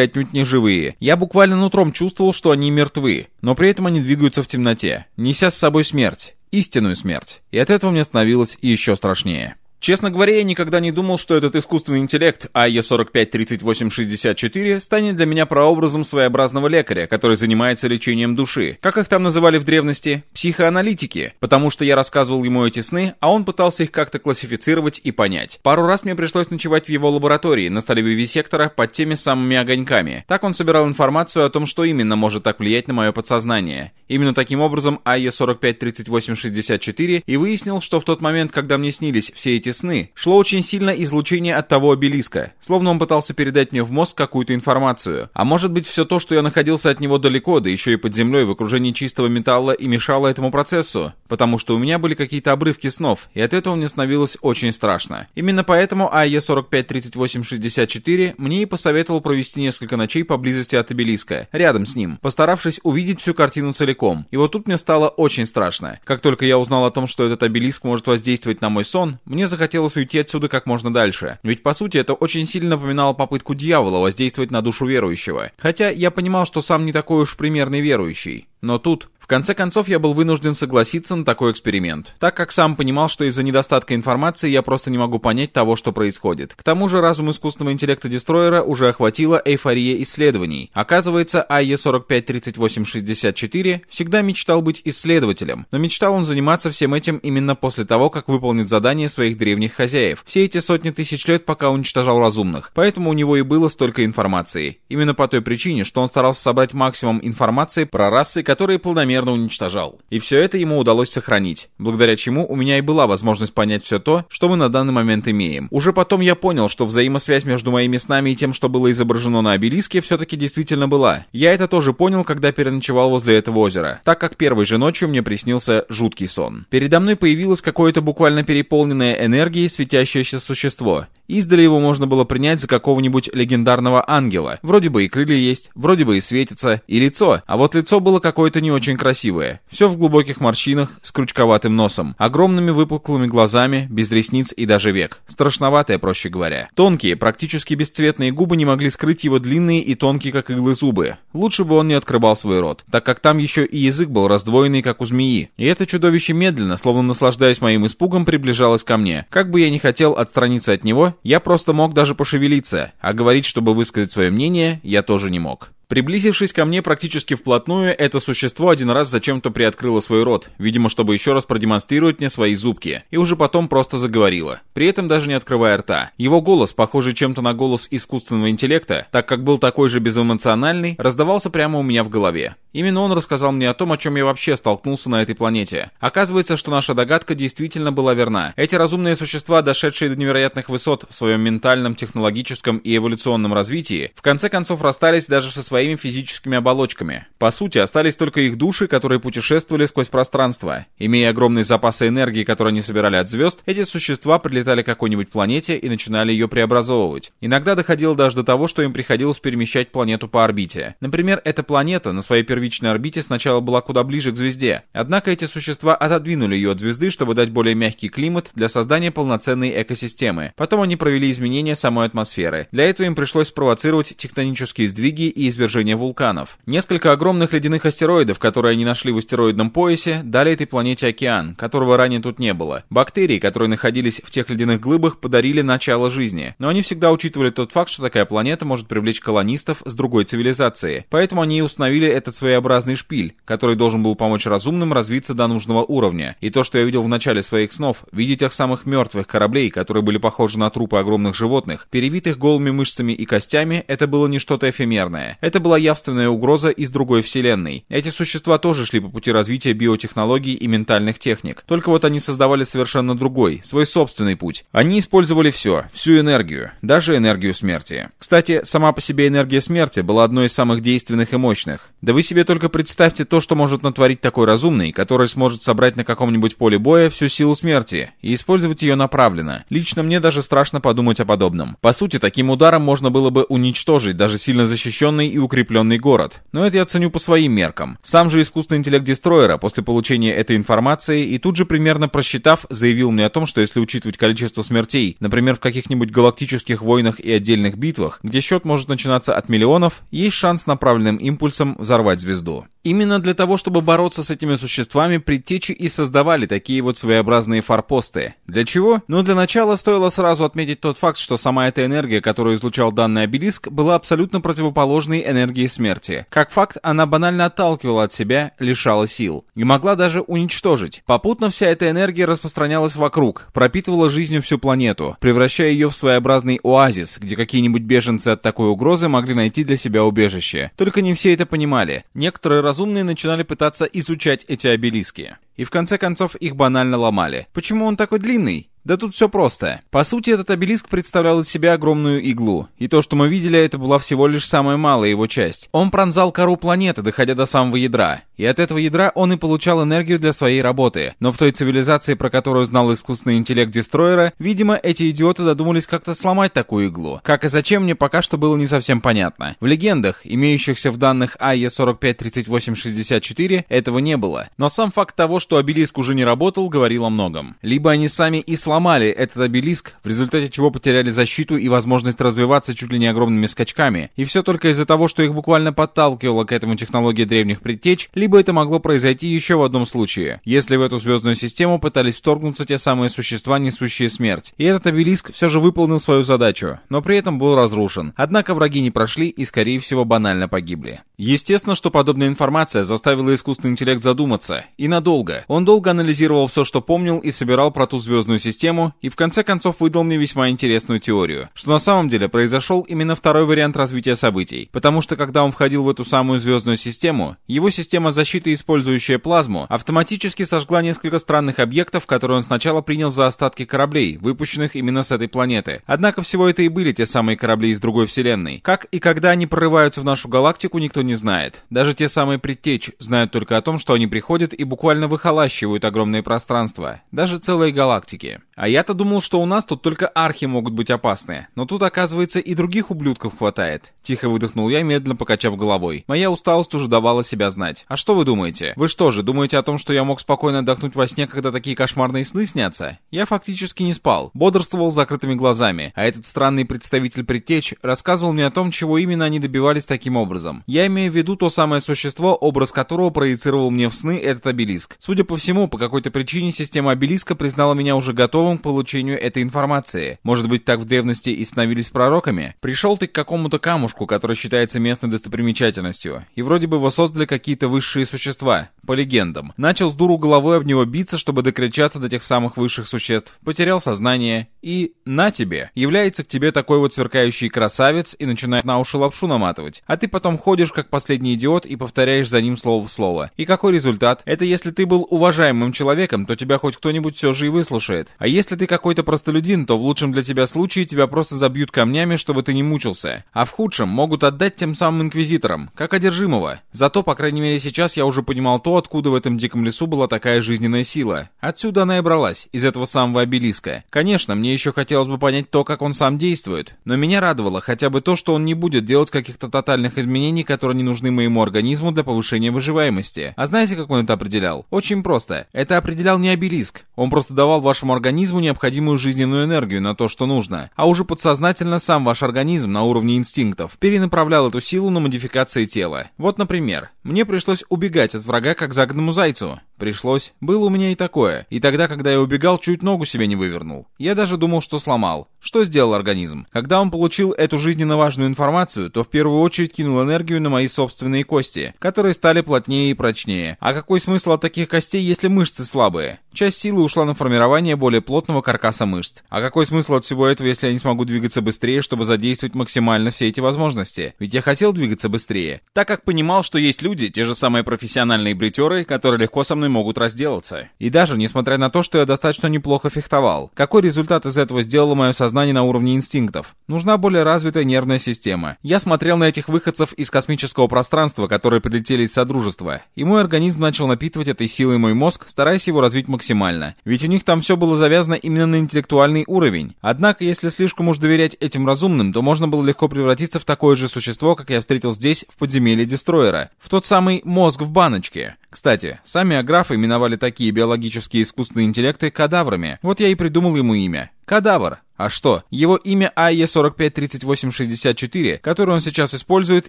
отнюдь не живые. Я буквально нутром чувствовал, что они мертвы, но при этом они двигаются в темноте, неся с собой смерть. Истинную смерть. И от этого мне становилось еще страшнее. Честно говоря, я никогда не думал, что этот искусственный интеллект AE453864 станет для меня прообразом своеобразного лекаря, который занимается лечением души. Как их там называли в древности? Психоаналитики. Потому что я рассказывал ему эти сны, а он пытался их как-то классифицировать и понять. Пару раз мне пришлось ночевать в его лаборатории на столе вивисектора под теми самыми огоньками. Так он собирал информацию о том, что именно может так влиять на мое подсознание. Именно таким образом AE453864 и выяснил, что в тот момент, когда мне снились все эти сны, шло очень сильно излучение от того обелиска, словно он пытался передать мне в мозг какую-то информацию. А может быть все то, что я находился от него далеко, да еще и под землей в окружении чистого металла и мешало этому процессу, потому что у меня были какие-то обрывки снов, и от этого мне становилось очень страшно. Именно поэтому АЕ-453864 мне и посоветовал провести несколько ночей поблизости от обелиска, рядом с ним, постаравшись увидеть всю картину целиком. И вот тут мне стало очень страшно. Как только я узнал о том, что этот обелиск может воздействовать на мой сон, мне захотелось захотелось уйти отсюда как можно дальше. Ведь по сути это очень сильно напоминало попытку дьявола воздействовать на душу верующего. Хотя я понимал, что сам не такой уж примерный верующий. Но тут конце концов, я был вынужден согласиться на такой эксперимент, так как сам понимал, что из-за недостатка информации я просто не могу понять того, что происходит. К тому же разум искусственного интеллекта Дестройера уже охватила эйфория исследований. Оказывается, АЕ-453864 всегда мечтал быть исследователем, но мечтал он заниматься всем этим именно после того, как выполнит задание своих древних хозяев. Все эти сотни тысяч лет, пока уничтожал разумных. Поэтому у него и было столько информации. Именно по той причине, что он старался собрать максимум информации про расы, которые планомерно планомерно уничтожал. И все это ему удалось сохранить, благодаря чему у меня и была возможность понять все то, что мы на данный момент имеем. Уже потом я понял, что взаимосвязь между моими снами и тем, что было изображено на обелиске, все-таки действительно была. Я это тоже понял, когда переночевал возле этого озера, так как первой же ночью мне приснился жуткий сон. Передо мной появилось какое-то буквально переполненное энергией светящееся существо. Издали его можно было принять за какого-нибудь легендарного ангела. Вроде бы и крылья есть, вроде бы и светится, и лицо. А вот лицо было какое-то не очень красивое. Все в глубоких морщинах, с крючковатым носом, огромными выпуклыми глазами, без ресниц и даже век. Страшноватое, проще говоря. Тонкие, практически бесцветные губы не могли скрыть его длинные и тонкие, как иглы зубы. Лучше бы он не открывал свой рот, так как там еще и язык был раздвоенный, как у змеи. И это чудовище медленно, словно наслаждаясь моим испугом, приближалось ко мне. Как бы я ни хотел отстраниться от него, я просто мог даже пошевелиться, а говорить, чтобы высказать свое мнение, я тоже не мог. Приблизившись ко мне практически вплотную, это существо один раз зачем-то приоткрыло свой рот, видимо, чтобы еще раз продемонстрировать мне свои зубки, и уже потом просто заговорило, при этом даже не открывая рта. Его голос, похожий чем-то на голос искусственного интеллекта, так как был такой же безэмоциональный, раздавался прямо у меня в голове. Именно он рассказал мне о том, о чем я вообще столкнулся на этой планете. Оказывается, что наша догадка действительно была верна. Эти разумные существа, дошедшие до невероятных высот в своем ментальном, технологическом и эволюционном развитии, в конце концов расстались даже со своей своими физическими оболочками. По сути, остались только их души, которые путешествовали сквозь пространство. Имея огромные запасы энергии, которые они собирали от звезд, эти существа прилетали к какой-нибудь планете и начинали ее преобразовывать. Иногда доходило даже до того, что им приходилось перемещать планету по орбите. Например, эта планета на своей первичной орбите сначала была куда ближе к звезде. Однако эти существа отодвинули ее от звезды, чтобы дать более мягкий климат для создания полноценной экосистемы. Потом они провели изменения самой атмосферы. Для этого им пришлось спровоцировать тектонические сдвиги и извержения вулканов. Несколько огромных ледяных астероидов, которые они нашли в астероидном поясе, дали этой планете океан, которого ранее тут не было. Бактерии, которые находились в тех ледяных глыбах, подарили начало жизни. Но они всегда учитывали тот факт, что такая планета может привлечь колонистов с другой цивилизации. Поэтому они и установили этот своеобразный шпиль, который должен был помочь разумным развиться до нужного уровня. И то, что я видел в начале своих снов, видеть тех самых мертвых кораблей, которые были похожи на трупы огромных животных, перевитых голыми мышцами и костями, это было не что-то эфемерное. Это была явственная угроза из другой вселенной. Эти существа тоже шли по пути развития биотехнологий и ментальных техник. Только вот они создавали совершенно другой, свой собственный путь. Они использовали все, всю энергию, даже энергию смерти. Кстати, сама по себе энергия смерти была одной из самых действенных и мощных. Да вы себе только представьте то, что может натворить такой разумный, который сможет собрать на каком-нибудь поле боя всю силу смерти и использовать ее направленно. Лично мне даже страшно подумать о подобном. По сути, таким ударом можно было бы уничтожить даже сильно защищенный и укрепленный город. Но это я ценю по своим меркам. Сам же искусственный интеллект Дестройера после получения этой информации и тут же примерно просчитав, заявил мне о том, что если учитывать количество смертей, например, в каких-нибудь галактических войнах и отдельных битвах, где счет может начинаться от миллионов, есть шанс направленным импульсом взорвать звезду. Именно для того, чтобы бороться с этими существами, предтечи и создавали такие вот своеобразные форпосты. Для чего? Ну, для начала стоило сразу отметить тот факт, что сама эта энергия, которую излучал данный обелиск, была абсолютно противоположной энергии смерти. Как факт, она банально отталкивала от себя, лишала сил. И могла даже уничтожить. Попутно вся эта энергия распространялась вокруг, пропитывала жизнью всю планету, превращая ее в своеобразный оазис, где какие-нибудь беженцы от такой угрозы могли найти для себя убежище. Только не все это понимали. Некоторые разумные начинали пытаться изучать эти обелиски. И в конце концов их банально ломали. Почему он такой длинный? Да тут все просто. По сути, этот обелиск представлял из себя огромную иглу, и то, что мы видели, это была всего лишь самая малая его часть. Он пронзал кору планеты, доходя до самого ядра, и от этого ядра он и получал энергию для своей работы. Но в той цивилизации, про которую знал искусственный интеллект Дестройера, видимо, эти идиоты додумались как-то сломать такую иглу. Как и зачем, мне пока что было не совсем понятно. В легендах, имеющихся в данных АЕ 453864, этого не было. Но сам факт того, что обелиск уже не работал, говорил о многом. Либо они сами и сломали сломали этот обелиск, в результате чего потеряли защиту и возможность развиваться чуть ли не огромными скачками. И все только из-за того, что их буквально подталкивала к этому технология древних предтеч, либо это могло произойти еще в одном случае, если в эту звездную систему пытались вторгнуться те самые существа, несущие смерть. И этот обелиск все же выполнил свою задачу, но при этом был разрушен. Однако враги не прошли и, скорее всего, банально погибли. Естественно, что подобная информация заставила искусственный интеллект задуматься. И надолго. Он долго анализировал все, что помнил, и собирал про ту звездную систему систему и в конце концов выдал мне весьма интересную теорию, что на самом деле произошел именно второй вариант развития событий, потому что когда он входил в эту самую звездную систему, его система защиты, использующая плазму, автоматически сожгла несколько странных объектов, которые он сначала принял за остатки кораблей, выпущенных именно с этой планеты. Однако всего это и были те самые корабли из другой вселенной. Как и когда они прорываются в нашу галактику, никто не знает. Даже те самые предтечь знают только о том, что они приходят и буквально выхолащивают огромные пространства, даже целые галактики. А я-то думал, что у нас тут только архи могут быть опасны. Но тут, оказывается, и других ублюдков хватает. Тихо выдохнул я, медленно покачав головой. Моя усталость уже давала себя знать. А что вы думаете? Вы что же, думаете о том, что я мог спокойно отдохнуть во сне, когда такие кошмарные сны снятся? Я фактически не спал. Бодрствовал с закрытыми глазами. А этот странный представитель предтеч рассказывал мне о том, чего именно они добивались таким образом. Я имею в виду то самое существо, образ которого проецировал мне в сны этот обелиск. Судя по всему, по какой-то причине система обелиска признала меня уже готовым готовым к получению этой информации. Может быть, так в древности и становились пророками? Пришел ты к какому-то камушку, который считается местной достопримечательностью, и вроде бы его создали какие-то высшие существа, по легендам. Начал с дуру головой об него биться, чтобы докричаться до тех самых высших существ, потерял сознание, и на тебе, является к тебе такой вот сверкающий красавец и начинает на уши лапшу наматывать. А ты потом ходишь как последний идиот и повторяешь за ним слово в слово. И какой результат? Это если ты был уважаемым человеком, то тебя хоть кто-нибудь все же и выслушает. А если ты какой-то простолюдин, то в лучшем для тебя случае тебя просто забьют камнями, чтобы ты не мучился. А в худшем могут отдать тем самым инквизиторам, как одержимого. Зато, по крайней мере, сейчас я уже понимал то, откуда в этом диком лесу была такая жизненная сила. Отсюда она и бралась, из этого самого обелиска. Конечно, мне еще хотелось бы понять то, как он сам действует. Но меня радовало хотя бы то, что он не будет делать каких-то тотальных изменений, которые не нужны моему организму для повышения выживаемости. А знаете, как он это определял? Очень просто. Это определял не обелиск. Он просто давал вашему организму необходимую жизненную энергию на то, что нужно. А уже подсознательно сам ваш организм на уровне инстинктов перенаправлял эту силу на модификации тела. Вот, например, мне пришлось убегать от врага как загнанному зайцу. Пришлось. Было у меня и такое. И тогда, когда я убегал, чуть ногу себе не вывернул. Я даже думал, что сломал. Что сделал организм? Когда он получил эту жизненно важную информацию, то в первую очередь кинул энергию на мои собственные кости, которые стали плотнее и прочнее. А какой смысл от таких костей, если мышцы слабые? Часть силы ушла на формирование более плотного каркаса мышц. А какой смысл от всего этого, если я не смогу двигаться быстрее, чтобы задействовать максимально все эти возможности? Ведь я хотел двигаться быстрее. Так как понимал, что есть люди, те же самые профессиональные бритеры, которые легко со мной могут разделаться. И даже несмотря на то, что я достаточно неплохо фехтовал. Какой результат из этого сделало мое сознание на уровне инстинктов? Нужна более развитая нервная система. Я смотрел на этих выходцев из космического пространства, которые прилетели из Содружества, и мой организм начал напитывать этой силой мой мозг, стараясь его развить максимально. Ведь у них там все было завязано именно на интеллектуальный уровень. Однако, если слишком уж доверять этим разумным, то можно было легко превратиться в такое же существо, как я встретил здесь, в подземелье Дестроера. В тот самый мозг в баночке. Кстати, сами аграфы именовали такие биологические искусственные интеллекты кадаврами. Вот я и придумал ему имя. Кадавр. А что? Его имя AE453864, которое он сейчас использует,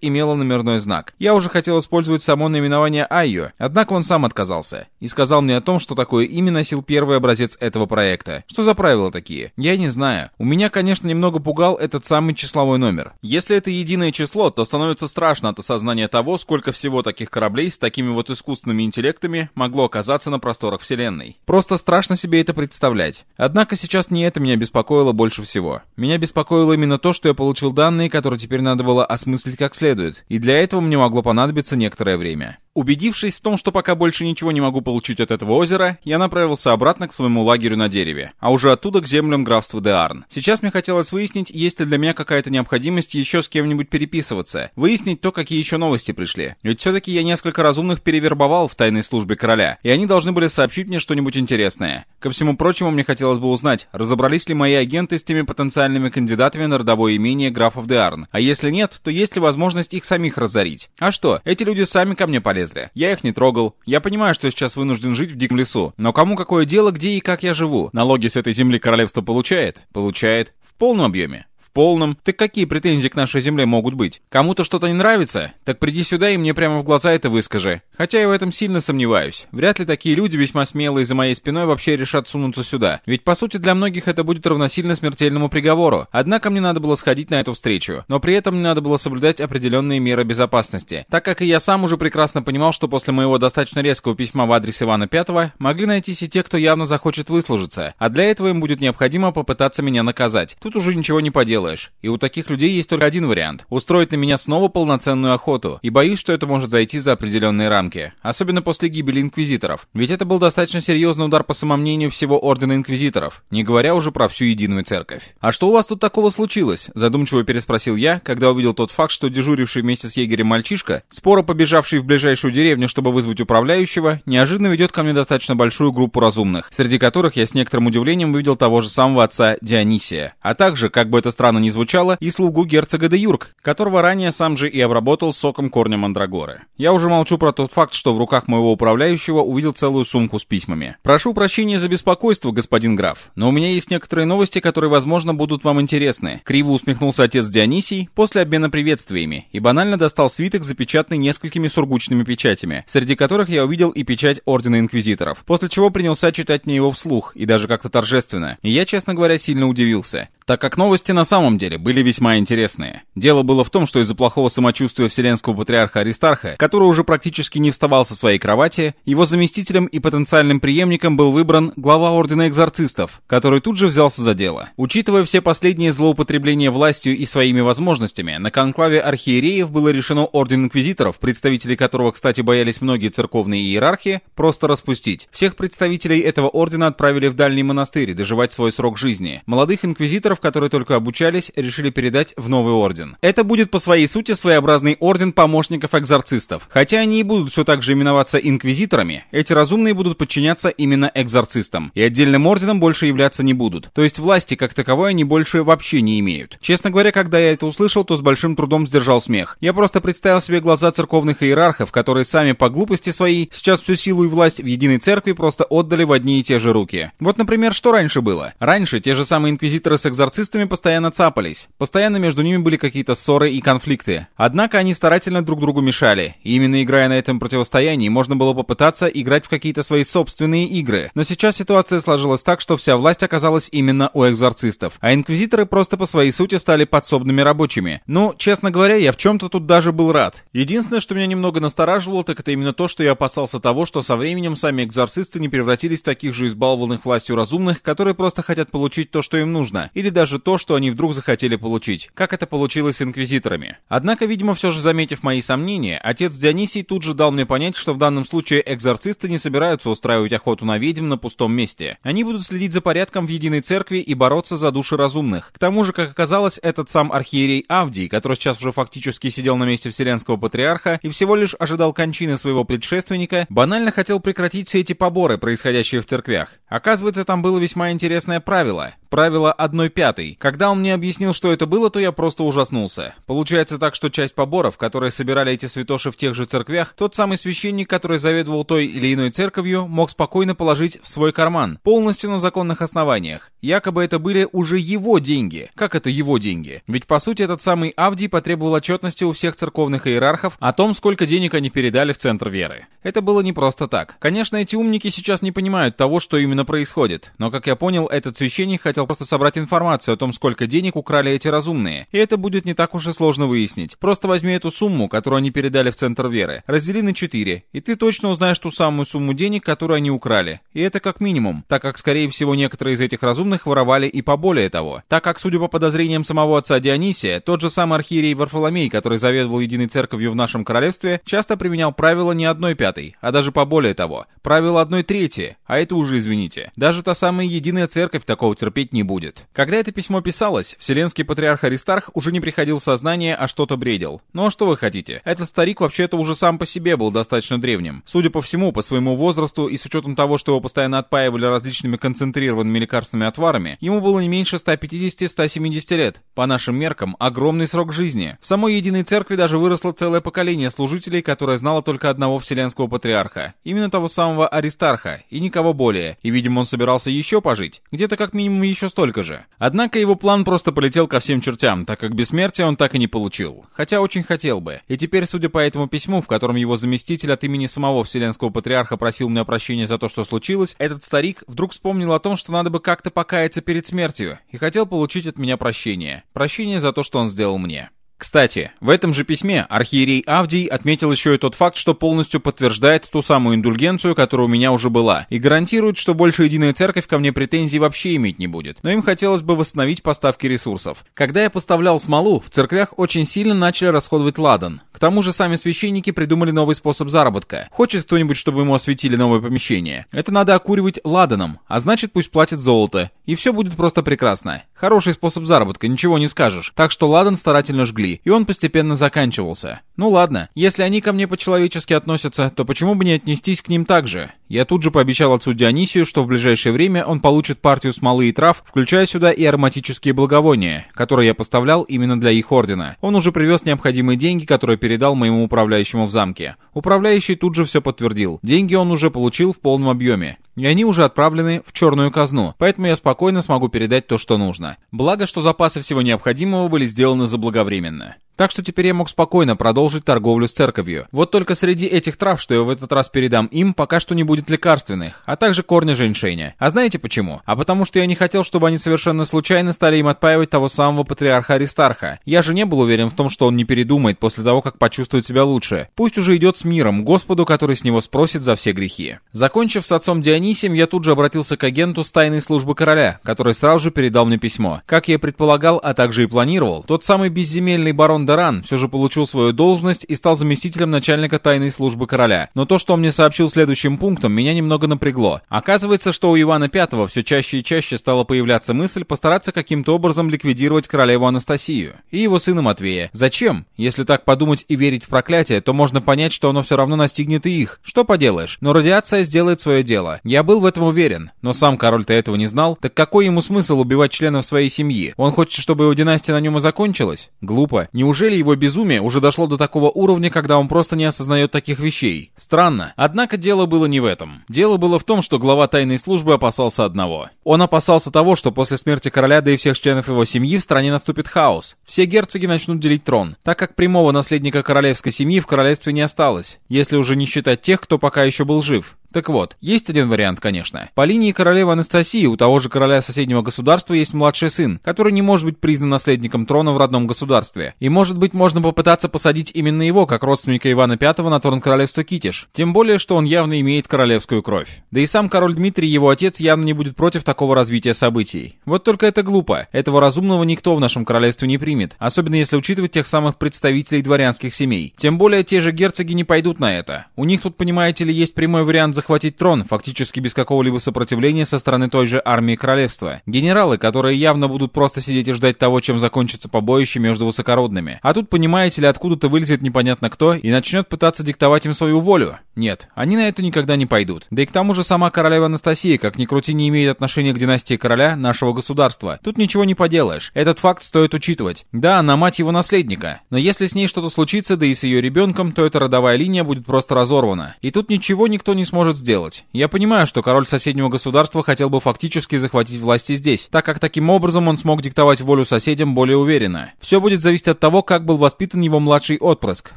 имело номерной знак. Я уже хотел использовать само наименование Айо, однако он сам отказался. И сказал мне о том, что такое имя носил первый образец этого проекта. Что за правила такие? Я не знаю. У меня, конечно, немного пугал этот самый числовой номер. Если это единое число, то становится страшно от осознания того, сколько всего таких кораблей с такими вот искусственными интеллектами могло оказаться на просторах Вселенной. Просто страшно себе это представлять. Однако сейчас не это меня беспокоило больше всего. Меня беспокоило именно то, что я получил данные, которые теперь надо было осмыслить как следует, и для этого мне могло понадобиться некоторое время. Убедившись в том, что пока больше ничего не могу получить от этого озера, я направился обратно к своему лагерю на дереве, а уже оттуда к землям графства Деарн. Сейчас мне хотелось выяснить, есть ли для меня какая-то необходимость еще с кем-нибудь переписываться, выяснить то, какие еще новости пришли. Ведь все-таки я несколько разумных перевербовал в тайной службе короля, и они должны были сообщить мне что-нибудь интересное. Ко всему прочему, мне хотелось бы узнать, разобрались ли мои агенты с теми потенциальными кандидатами на родовое имение графов Деарн, а если нет, то есть ли возможность их самих разорить. А что, эти люди сами ко мне полезли полезли. Я их не трогал. Я понимаю, что сейчас вынужден жить в диком лесу. Но кому какое дело, где и как я живу? Налоги с этой земли королевство получает? Получает. В полном объеме полном. Так какие претензии к нашей земле могут быть? Кому-то что-то не нравится? Так приди сюда и мне прямо в глаза это выскажи. Хотя я в этом сильно сомневаюсь. Вряд ли такие люди, весьма смелые за моей спиной, вообще решат сунуться сюда. Ведь по сути для многих это будет равносильно смертельному приговору. Однако мне надо было сходить на эту встречу. Но при этом мне надо было соблюдать определенные меры безопасности. Так как и я сам уже прекрасно понимал, что после моего достаточно резкого письма в адрес Ивана Пятого могли найтись и те, кто явно захочет выслужиться. А для этого им будет необходимо попытаться меня наказать. Тут уже ничего не поделаешь сделаешь. И у таких людей есть только один вариант – устроить на меня снова полноценную охоту. И боюсь, что это может зайти за определенные рамки. Особенно после гибели инквизиторов. Ведь это был достаточно серьезный удар по самомнению всего Ордена Инквизиторов, не говоря уже про всю Единую Церковь. «А что у вас тут такого случилось?» – задумчиво переспросил я, когда увидел тот факт, что дежуривший вместе с егерем мальчишка, споро побежавший в ближайшую деревню, чтобы вызвать управляющего, неожиданно ведет ко мне достаточно большую группу разумных, среди которых я с некоторым удивлением увидел того же самого отца Дионисия, а также, как бы это странно не звучало, и слугу герцога де Юрк, которого ранее сам же и обработал соком корня мандрагоры. Я уже молчу про тот факт, что в руках моего управляющего увидел целую сумку с письмами. Прошу прощения за беспокойство, господин граф, но у меня есть некоторые новости, которые, возможно, будут вам интересны. Криво усмехнулся отец Дионисий после обмена приветствиями и банально достал свиток, запечатанный несколькими сургучными печатями, среди которых я увидел и печать Ордена Инквизиторов, после чего принялся читать мне его вслух, и даже как-то торжественно. И я, честно говоря, сильно удивился, так как новости на самом самом деле были весьма интересные. Дело было в том, что из-за плохого самочувствия вселенского патриарха Аристарха, который уже практически не вставал со своей кровати, его заместителем и потенциальным преемником был выбран глава Ордена Экзорцистов, который тут же взялся за дело. Учитывая все последние злоупотребления властью и своими возможностями, на конклаве архиереев было решено Орден Инквизиторов, представители которого, кстати, боялись многие церковные иерархи, просто распустить. Всех представителей этого ордена отправили в дальний монастырь доживать свой срок жизни. Молодых инквизиторов которые только обучались, решили передать в новый орден. Это будет по своей сути своеобразный орден помощников-экзорцистов. Хотя они и будут все так же именоваться инквизиторами, эти разумные будут подчиняться именно экзорцистам, и отдельным орденом больше являться не будут. То есть власти как таковой они больше вообще не имеют. Честно говоря, когда я это услышал, то с большим трудом сдержал смех. Я просто представил себе глаза церковных иерархов, которые сами по глупости своей сейчас всю силу и власть в единой церкви просто отдали в одни и те же руки. Вот, например, что раньше было? Раньше те же самые инквизиторы с экзорцистами постоянно цапались. Постоянно между ними были какие-то ссоры и конфликты. Однако они старательно друг другу мешали. И именно играя на этом противостоянии, можно было попытаться играть в какие-то свои собственные игры. Но сейчас ситуация сложилась так, что вся власть оказалась именно у экзорцистов. А инквизиторы просто по своей сути стали подсобными рабочими. Ну, честно говоря, я в чем-то тут даже был рад. Единственное, что меня немного настораживало, так это именно то, что я опасался того, что со временем сами экзорцисты не превратились в таких же избалованных властью разумных, которые просто хотят получить то, что им нужно, или даже то, что они вдруг захотели получить, как это получилось с инквизиторами. Однако, видимо, все же заметив мои сомнения, отец Дионисий тут же дал мне понять, что в данном случае экзорцисты не собираются устраивать охоту на ведьм на пустом месте. Они будут следить за порядком в единой церкви и бороться за души разумных. К тому же, как оказалось, этот сам архиерей Авдий, который сейчас уже фактически сидел на месте Вселенского Патриарха и всего лишь ожидал кончины своего предшественника, банально хотел прекратить все эти поборы, происходящие в церквях. Оказывается, там было весьма интересное правило. Правило 1 пятой. Когда он мне объяснил, что это было, то я просто ужаснулся. Получается так, что часть поборов, которые собирали эти святоши в тех же церквях, тот самый священник, который заведовал той или иной церковью, мог спокойно положить в свой карман, полностью на законных основаниях. Якобы это были уже его деньги. Как это его деньги? Ведь по сути этот самый Авдий потребовал отчетности у всех церковных иерархов о том, сколько денег они передали в центр веры. Это было не просто так. Конечно, эти умники сейчас не понимают того, что именно происходит, но, как я понял, этот священник хотел просто собрать информацию о том, сколько денег украли эти разумные, и это будет не так уж и сложно выяснить. Просто возьми эту сумму, которую они передали в центр веры, раздели на 4, и ты точно узнаешь ту самую сумму денег, которую они украли. И это как минимум, так как, скорее всего, некоторые из этих разумных воровали и поболее того. Так как, судя по подозрениям самого отца Дионисия, тот же самый архиерей Варфоломей, который заведовал единой церковью в нашем королевстве, часто применял правила не одной пятой, а даже поболее того, правило одной трети, а это уже, извините. Даже та самая единая церковь такого терпеть не будет. Когда это письмо писалось, вселенский патриарх Аристарх уже не приходил в сознание, а что-то бредил. Ну а что вы хотите? Этот старик вообще-то уже сам по себе был достаточно древним. Судя по всему, по своему возрасту и с учетом того, что его постоянно отпаивали различными концентрированными лекарственными отварами, ему было не меньше 150-170 лет. По нашим меркам, огромный срок жизни. В самой единой церкви даже выросло целое поколение служителей, которое знало только одного вселенского патриарха. Именно того самого Аристарха, и никого более. И, видимо, он собирался еще пожить. Где-то как минимум еще столько же. Однако его план просто полетел ко всем чертям, так как бессмертия он так и не получил. Хотя очень хотел бы. И теперь, судя по этому письму, в котором его заместитель от имени самого Вселенского Патриарха просил меня прощения за то, что случилось, этот старик вдруг вспомнил о том, что надо бы как-то покаяться перед смертью, и хотел получить от меня прощение. Прощение за то, что он сделал мне. Кстати, в этом же письме архиерей Авдий отметил еще и тот факт, что полностью подтверждает ту самую индульгенцию, которая у меня уже была, и гарантирует, что больше единая церковь ко мне претензий вообще иметь не будет. Но им хотелось бы восстановить поставки ресурсов. Когда я поставлял смолу, в церквях очень сильно начали расходовать ладан. К тому же сами священники придумали новый способ заработка. Хочет кто-нибудь, чтобы ему осветили новое помещение? Это надо окуривать ладаном, а значит пусть платит золото. И все будет просто прекрасно. Хороший способ заработка, ничего не скажешь. Так что ладан старательно жгли и он постепенно заканчивался. Ну ладно, если они ко мне по-человечески относятся, то почему бы не отнестись к ним так же? Я тут же пообещал отцу Дионисию, что в ближайшее время он получит партию смолы и трав, включая сюда и ароматические благовония, которые я поставлял именно для их ордена. Он уже привез необходимые деньги, которые передал моему управляющему в замке. Управляющий тут же все подтвердил. Деньги он уже получил в полном объеме и они уже отправлены в черную казну, поэтому я спокойно смогу передать то, что нужно. Благо, что запасы всего необходимого были сделаны заблаговременно. Так что теперь я мог спокойно продолжить торговлю с церковью. Вот только среди этих трав, что я в этот раз передам им, пока что не будет лекарственных, а также корня женьшеня. А знаете почему? А потому что я не хотел, чтобы они совершенно случайно стали им отпаивать того самого патриарха Аристарха. Я же не был уверен в том, что он не передумает после того, как почувствует себя лучше. Пусть уже идет с миром, Господу, который с него спросит за все грехи. Закончив с отцом Дионисием, я тут же обратился к агенту с тайной службы короля, который сразу же передал мне письмо. Как я предполагал, а также и планировал, тот самый безземельный барон Даран все же получил свою должность и стал заместителем начальника тайной службы короля. Но то, что он мне сообщил следующим пунктом, меня немного напрягло. Оказывается, что у Ивана V все чаще и чаще стала появляться мысль постараться каким-то образом ликвидировать королеву Анастасию и его сына Матвея. Зачем? Если так подумать и верить в проклятие, то можно понять, что оно все равно настигнет и их. Что поделаешь? Но радиация сделает свое дело. Я был в этом уверен. Но сам король-то этого не знал. Так какой ему смысл убивать членов своей семьи? Он хочет, чтобы его династия на нем и закончилась? Глупо. Неужели его безумие уже дошло до такого уровня, когда он просто не осознает таких вещей? Странно. Однако дело было не в этом. Дело было в том, что глава тайной службы опасался одного. Он опасался того, что после смерти короля, да и всех членов его семьи, в стране наступит хаос. Все герцоги начнут делить трон, так как прямого наследника королевской семьи в королевстве не осталось, если уже не считать тех, кто пока еще был жив. Так вот, есть один вариант, конечно. По линии королевы Анастасии у того же короля соседнего государства есть младший сын, который не может быть признан наследником трона в родном государстве. И может быть можно попытаться посадить именно его, как родственника Ивана V на трон королевства Китиш. Тем более, что он явно имеет королевскую кровь. Да и сам король Дмитрий, его отец, явно не будет против такого развития событий. Вот только это глупо. Этого разумного никто в нашем королевстве не примет. Особенно если учитывать тех самых представителей дворянских семей. Тем более те же герцоги не пойдут на это. У них тут, понимаете ли, есть прямой вариант захватить трон, фактически без какого-либо сопротивления со стороны той же армии королевства. Генералы, которые явно будут просто сидеть и ждать того, чем закончится побоище между высокородными. А тут, понимаете ли, откуда-то вылезет непонятно кто и начнет пытаться диктовать им свою волю. Нет, они на это никогда не пойдут. Да и к тому же сама королева Анастасия, как ни крути, не имеет отношения к династии короля нашего государства. Тут ничего не поделаешь. Этот факт стоит учитывать. Да, она мать его наследника. Но если с ней что-то случится, да и с ее ребенком, то эта родовая линия будет просто разорвана. И тут ничего никто не сможет сделать делать. Я понимаю, что король соседнего государства хотел бы фактически захватить власти здесь, так как таким образом он смог диктовать волю соседям более уверенно. Все будет зависеть от того, как был воспитан его младший отпрыск.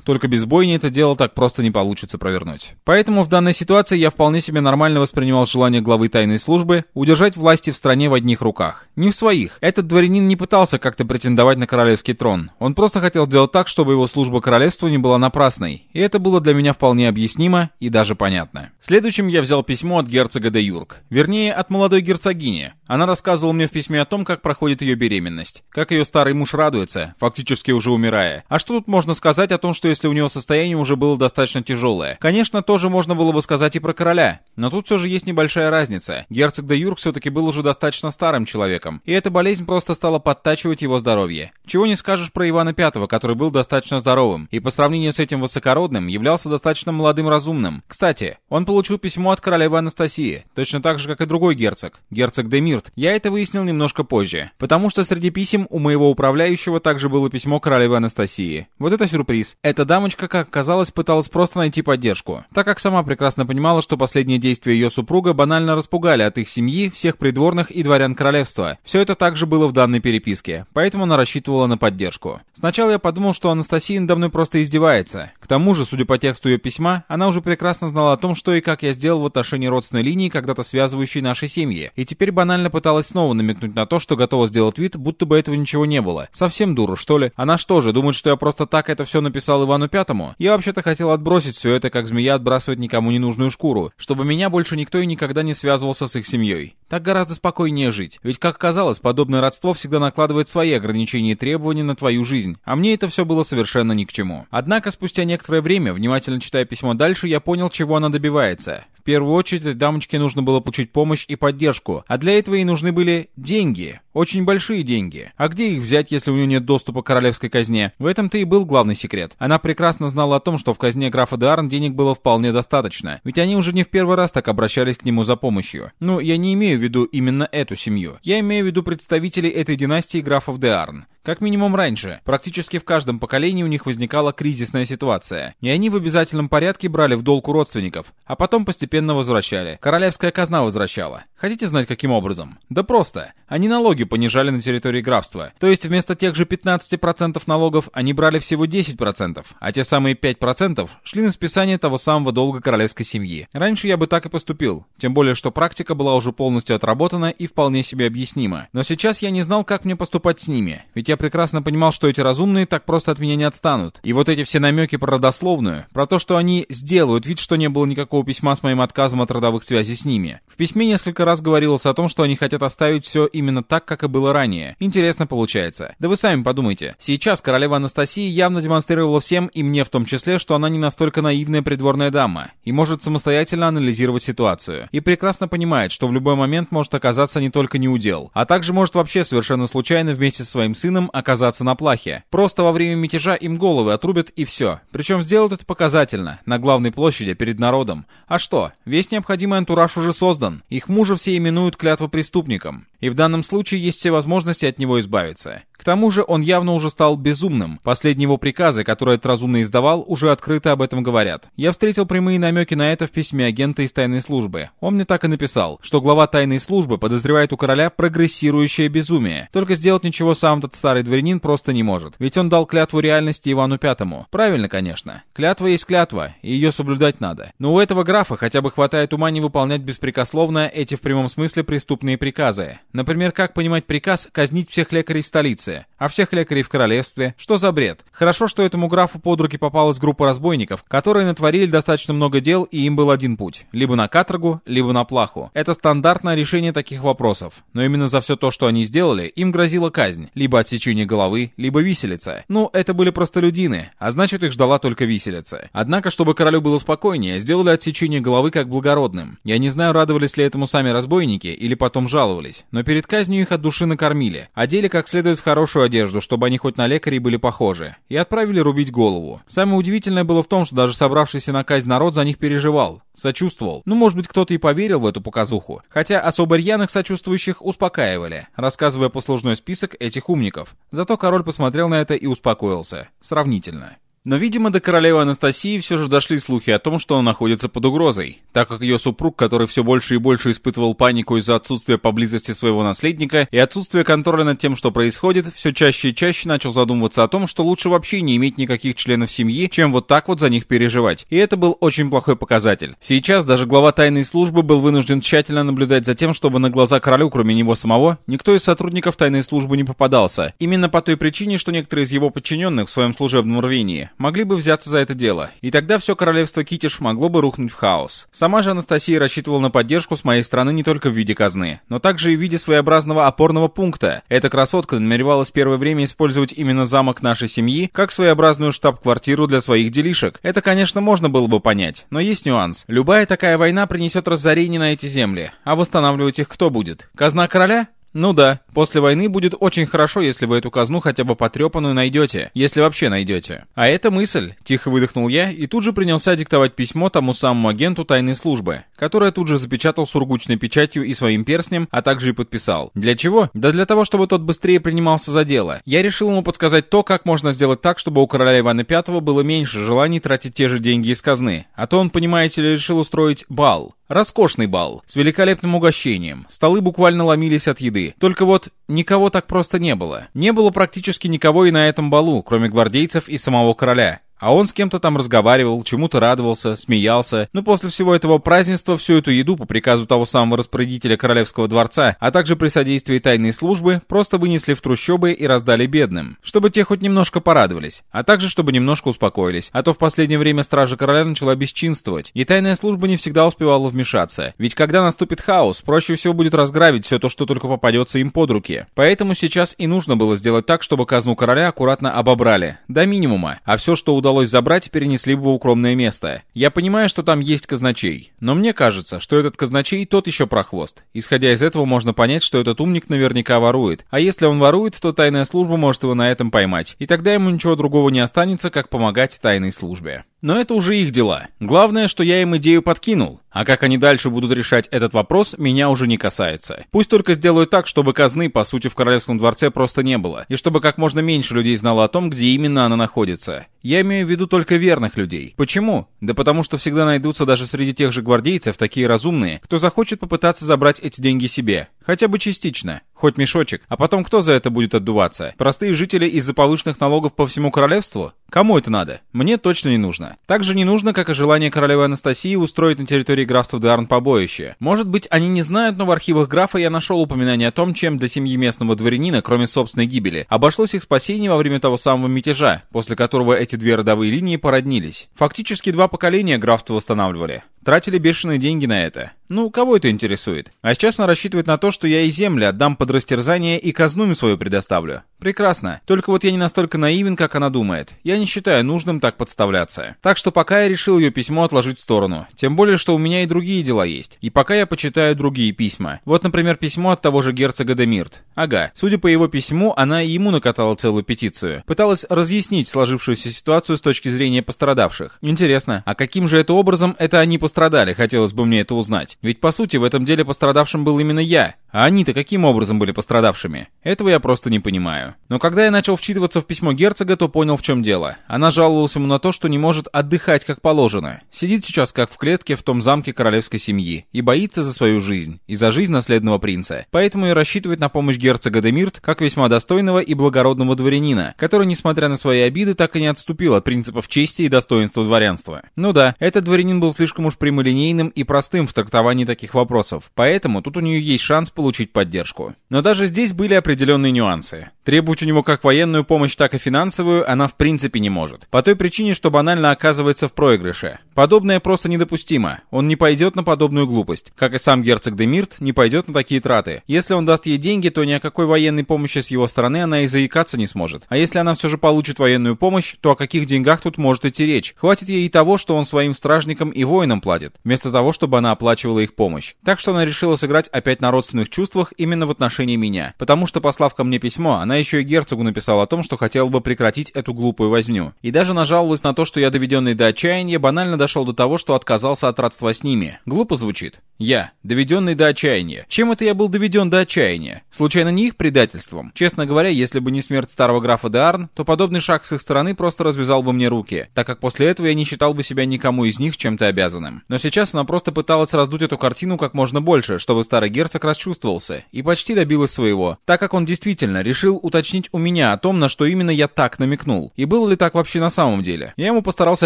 Только без бойни это дело так просто не получится провернуть. Поэтому в данной ситуации я вполне себе нормально воспринимал желание главы тайной службы удержать власти в стране в одних руках. Не в своих. Этот дворянин не пытался как-то претендовать на королевский трон. Он просто хотел сделать так, чтобы его служба королевству не была напрасной. И это было для меня вполне объяснимо и даже понятно. Следующим я взял письмо от герцога де Юрк. Вернее, от молодой герцогини. Она рассказывала мне в письме о том, как проходит ее беременность. Как ее старый муж радуется, фактически уже умирая. А что тут можно сказать о том, что если у него состояние уже было достаточно тяжелое? Конечно, тоже можно было бы сказать и про короля. Но тут все же есть небольшая разница. Герцог де Юрк все-таки был уже достаточно старым человеком. И эта болезнь просто стала подтачивать его здоровье. Чего не скажешь про Ивана Пятого, который был достаточно здоровым. И по сравнению с этим высокородным, являлся достаточно молодым разумным. Кстати, он получил письмо от королевы Анастасии, точно так же, как и другой герцог, герцог Демирт. Я это выяснил немножко позже, потому что среди писем у моего управляющего также было письмо королевы Анастасии. Вот это сюрприз. Эта дамочка, как оказалось, пыталась просто найти поддержку, так как сама прекрасно понимала, что последние действия ее супруга банально распугали от их семьи, всех придворных и дворян королевства. Все это также было в данной переписке, поэтому она рассчитывала на поддержку. Сначала я подумал, что Анастасия надо мной просто издевается. К тому же, судя по тексту ее письма, она уже прекрасно знала о том, что и как я сделал в отношении родственной линии, когда-то связывающей наши семьи, и теперь банально пыталась снова намекнуть на то, что готова сделать вид, будто бы этого ничего не было. Совсем дура, что ли? Она что же, думает, что я просто так это все написал Ивану Пятому? Я вообще-то хотел отбросить все это, как змея отбрасывает никому ненужную шкуру, чтобы меня больше никто и никогда не связывался с их семьей. Так гораздо спокойнее жить. Ведь, как казалось, подобное родство всегда накладывает свои ограничения и требования на твою жизнь, а мне это все было совершенно ни к чему. Однако, спустя некоторое время, внимательно читая письмо дальше, я понял, чего она добивается. Woche. В первую очередь, дамочке нужно было получить помощь и поддержку, а для этого ей нужны были деньги. Очень большие деньги. А где их взять, если у нее нет доступа к королевской казне? В этом-то и был главный секрет. Она прекрасно знала о том, что в казне графа Деарн денег было вполне достаточно. Ведь они уже не в первый раз так обращались к нему за помощью. Ну, я не имею в виду именно эту семью. Я имею в виду представителей этой династии графов Деарн. Как минимум раньше. Практически в каждом поколении у них возникала кризисная ситуация. И они в обязательном порядке брали в долг у родственников, а потом постепенно возвращали. Королевская казна возвращала. Хотите знать каким образом? Да просто. Они налоги понижали на территории графства. То есть вместо тех же 15% налогов они брали всего 10%, а те самые 5% шли на списание того самого долга королевской семьи. Раньше я бы так и поступил. Тем более, что практика была уже полностью отработана и вполне себе объяснима. Но сейчас я не знал, как мне поступать с ними. Ведь я прекрасно понимал, что эти разумные так просто от меня не отстанут. И вот эти все намеки про родословную, про то, что они сделают вид, что не было никакого письма с моим отказом от родовых связей с ними. В письме несколько раз говорилось о том, что они хотят оставить все именно так, как и было ранее. Интересно получается. Да вы сами подумайте. Сейчас королева Анастасия явно демонстрировала всем, и мне в том числе, что она не настолько наивная придворная дама, и может самостоятельно анализировать ситуацию. И прекрасно понимает, что в любой момент может оказаться не только неудел, а также может вообще совершенно случайно вместе со своим сыном оказаться на плахе. Просто во время мятежа им головы отрубят и все. Причем сделают это показательно, на главной площади перед народом. А что? Весь необходимый антураж уже создан. Их мужа все именуют клятвопреступником. И в данном случае есть все возможности от него избавиться. К тому же он явно уже стал безумным. Последние его приказы, которые этот разумный издавал, уже открыто об этом говорят. Я встретил прямые намеки на это в письме агента из тайной службы. Он мне так и написал, что глава тайной службы подозревает у короля прогрессирующее безумие. Только сделать ничего сам этот старый дворянин просто не может. Ведь он дал клятву реальности Ивану Пятому. Правильно, конечно. Клятва есть клятва, и ее соблюдать надо. Но у этого графа хотя бы хватает ума не выполнять беспрекословно эти в прямом смысле преступные приказы. Например, как понимать приказ казнить всех лекарей в столице, а всех лекарей в королевстве. Что за бред? Хорошо, что этому графу под руки попалась группа разбойников, которые натворили достаточно много дел, и им был один путь. Либо на каторгу, либо на плаху. Это стандартное решение таких вопросов. Но именно за все то, что они сделали, им грозила казнь. Либо отсечение головы, либо виселица. Ну, это были простолюдины, а значит их ждала только виселица. Однако, чтобы королю было спокойнее, сделали отсечение головы как благородным. Я не знаю, радовались ли этому сами разбойники, или потом жаловались, но перед казнью их от души накормили, одели как следует в хорошую одежду, чтобы они хоть на лекарей были похожи, и отправили рубить голову. Самое удивительное было в том, что даже собравшийся на казнь народ за них переживал, сочувствовал. Ну, может быть, кто-то и поверил в эту показуху. Хотя особо рьяных сочувствующих успокаивали, рассказывая послужной список этих умников. Зато король посмотрел на это и успокоился. Сравнительно. Но, видимо, до королевы Анастасии все же дошли слухи о том, что она находится под угрозой, так как ее супруг, который все больше и больше испытывал панику из-за отсутствия поблизости своего наследника и отсутствия контроля над тем, что происходит, все чаще и чаще начал задумываться о том, что лучше вообще не иметь никаких членов семьи, чем вот так вот за них переживать. И это был очень плохой показатель. Сейчас даже глава тайной службы был вынужден тщательно наблюдать за тем, чтобы на глаза королю, кроме него самого, никто из сотрудников тайной службы не попадался. Именно по той причине, что некоторые из его подчиненных в своем служебном рвении могли бы взяться за это дело, и тогда все королевство Китиш могло бы рухнуть в хаос. Сама же Анастасия рассчитывала на поддержку с моей стороны не только в виде казны, но также и в виде своеобразного опорного пункта. Эта красотка намеревалась первое время использовать именно замок нашей семьи как своеобразную штаб-квартиру для своих делишек. Это, конечно, можно было бы понять, но есть нюанс. Любая такая война принесет разорение на эти земли, а восстанавливать их кто будет? Казна короля? Ну да, после войны будет очень хорошо, если вы эту казну хотя бы потрепанную найдете, если вообще найдете. А это мысль, тихо выдохнул я и тут же принялся диктовать письмо тому самому агенту тайной службы, которое тут же запечатал сургучной печатью и своим перстнем, а также и подписал. Для чего? Да для того, чтобы тот быстрее принимался за дело. Я решил ему подсказать то, как можно сделать так, чтобы у короля Ивана V было меньше желаний тратить те же деньги из казны. А то он, понимаете ли, решил устроить бал. Роскошный бал, с великолепным угощением. Столы буквально ломились от еды. Только вот никого так просто не было. Не было практически никого и на этом балу, кроме гвардейцев и самого короля. А он с кем-то там разговаривал, чему-то радовался, смеялся. Но после всего этого празднества всю эту еду по приказу того самого распорядителя Королевского дворца, а также при содействии тайной службы, просто вынесли в трущобы и раздали бедным. Чтобы те хоть немножко порадовались, а также чтобы немножко успокоились. А то в последнее время стража короля начала бесчинствовать, и тайная служба не всегда успевала вмешаться. Ведь когда наступит хаос, проще всего будет разграбить все то, что только попадется им под руки. Поэтому сейчас и нужно было сделать так, чтобы казну короля аккуратно обобрали, до минимума, а все, что удалось удалось забрать, перенесли бы в укромное место. Я понимаю, что там есть казначей, но мне кажется, что этот казначей тот еще прохвост. Исходя из этого можно понять, что этот умник наверняка ворует. А если он ворует, то тайная служба может его на этом поймать. И тогда ему ничего другого не останется, как помогать тайной службе. Но это уже их дела. Главное, что я им идею подкинул. А как они дальше будут решать этот вопрос, меня уже не касается. Пусть только сделают так, чтобы казны, по сути, в Королевском дворце просто не было. И чтобы как можно меньше людей знало о том, где именно она находится. Я имею в виду только верных людей. Почему? Да потому что всегда найдутся даже среди тех же гвардейцев такие разумные, кто захочет попытаться забрать эти деньги себе. Хотя бы частично. Хоть мешочек. А потом кто за это будет отдуваться? Простые жители из-за повышенных налогов по всему королевству? Кому это надо? Мне точно не нужно. Также не нужно, как и желание королевы Анастасии устроить на территории графства Дарн побоище. Может быть, они не знают, но в архивах графа я нашел упоминание о том, чем для семьи местного дворянина, кроме собственной гибели, обошлось их спасение во время того самого мятежа, после которого эти две родовые линии породнились. Фактически два поколения графства восстанавливали. Тратили бешеные деньги на это. Ну, кого это интересует? А сейчас она рассчитывает на то, что я и земли отдам под растерзание и казну им свою предоставлю. Прекрасно. Только вот я не настолько наивен, как она думает. Я не считаю нужным так подставляться. Так что пока я решил ее письмо отложить в сторону. Тем более, что у меня и другие дела есть. И пока я почитаю другие письма. Вот, например, письмо от того же герцога Демирт. Ага. Судя по его письму, она и ему накатала целую петицию. Пыталась разъяснить сложившуюся ситуацию с точки зрения пострадавших. Интересно, а каким же это образом это они пострадали? Хотелось бы мне это узнать. Ведь по сути в этом деле пострадавшим был именно я. А они-то каким образом были пострадавшими? Этого я просто не понимаю. Но когда я начал вчитываться в письмо герцога, то понял в чем дело. Она жаловалась ему на то, что не может отдыхать как положено. Сидит сейчас как в клетке в том замке королевской семьи и боится за свою жизнь и за жизнь наследного принца. Поэтому и рассчитывает на помощь герцога Демирт как весьма достойного и благородного дворянина, который, несмотря на свои обиды, так и не отступил от принципов чести и достоинства дворянства. Ну да, этот дворянин был слишком уж прямолинейным и простым в трактовании таких вопросов, поэтому тут у нее есть шанс получить поддержку. Но даже здесь были определенные нюансы. Требовать у него как военную помощь, так и финансовую она в принципе не может. По той причине, что банально оказывается в проигрыше. Подобное просто недопустимо. Он не пойдет на подобную глупость. Как и сам герцог Демирт не пойдет на такие траты. Если он даст ей деньги, то ни о какой военной помощи с его стороны она и заикаться не сможет. А если она все же получит военную помощь, то о каких деньгах тут может идти речь? Хватит ей и того, что он своим стражникам и воинам платит, вместо того, чтобы она оплачивала их помощь. Так что она решила сыграть опять на родственных чувствах именно в отношении меня. Потому что, послав ко мне письмо, она еще и герцогу написала о том, что хотела бы прекратить эту глупую возню. И даже нажаловалась на то, что я, доведенный до отчаяния, банально дошел до того, что отказался от родства с ними. Глупо звучит. Я, доведенный до отчаяния. Чем это я был доведен до отчаяния? Случайно не их предательством? Честно говоря, если бы не смерть старого графа де Арн, то подобный шаг с их стороны просто развязал бы мне руки, так как после этого я не считал бы себя никому из них чем-то обязанным. Но сейчас она просто пыталась раздуть эту картину как можно больше, чтобы старый герцог расчувствовался, и почти добилась своего, так как он действительно решил уточнить у меня о том, на что именно я так намекнул, и было ли так вообще на самом деле. Я ему постарался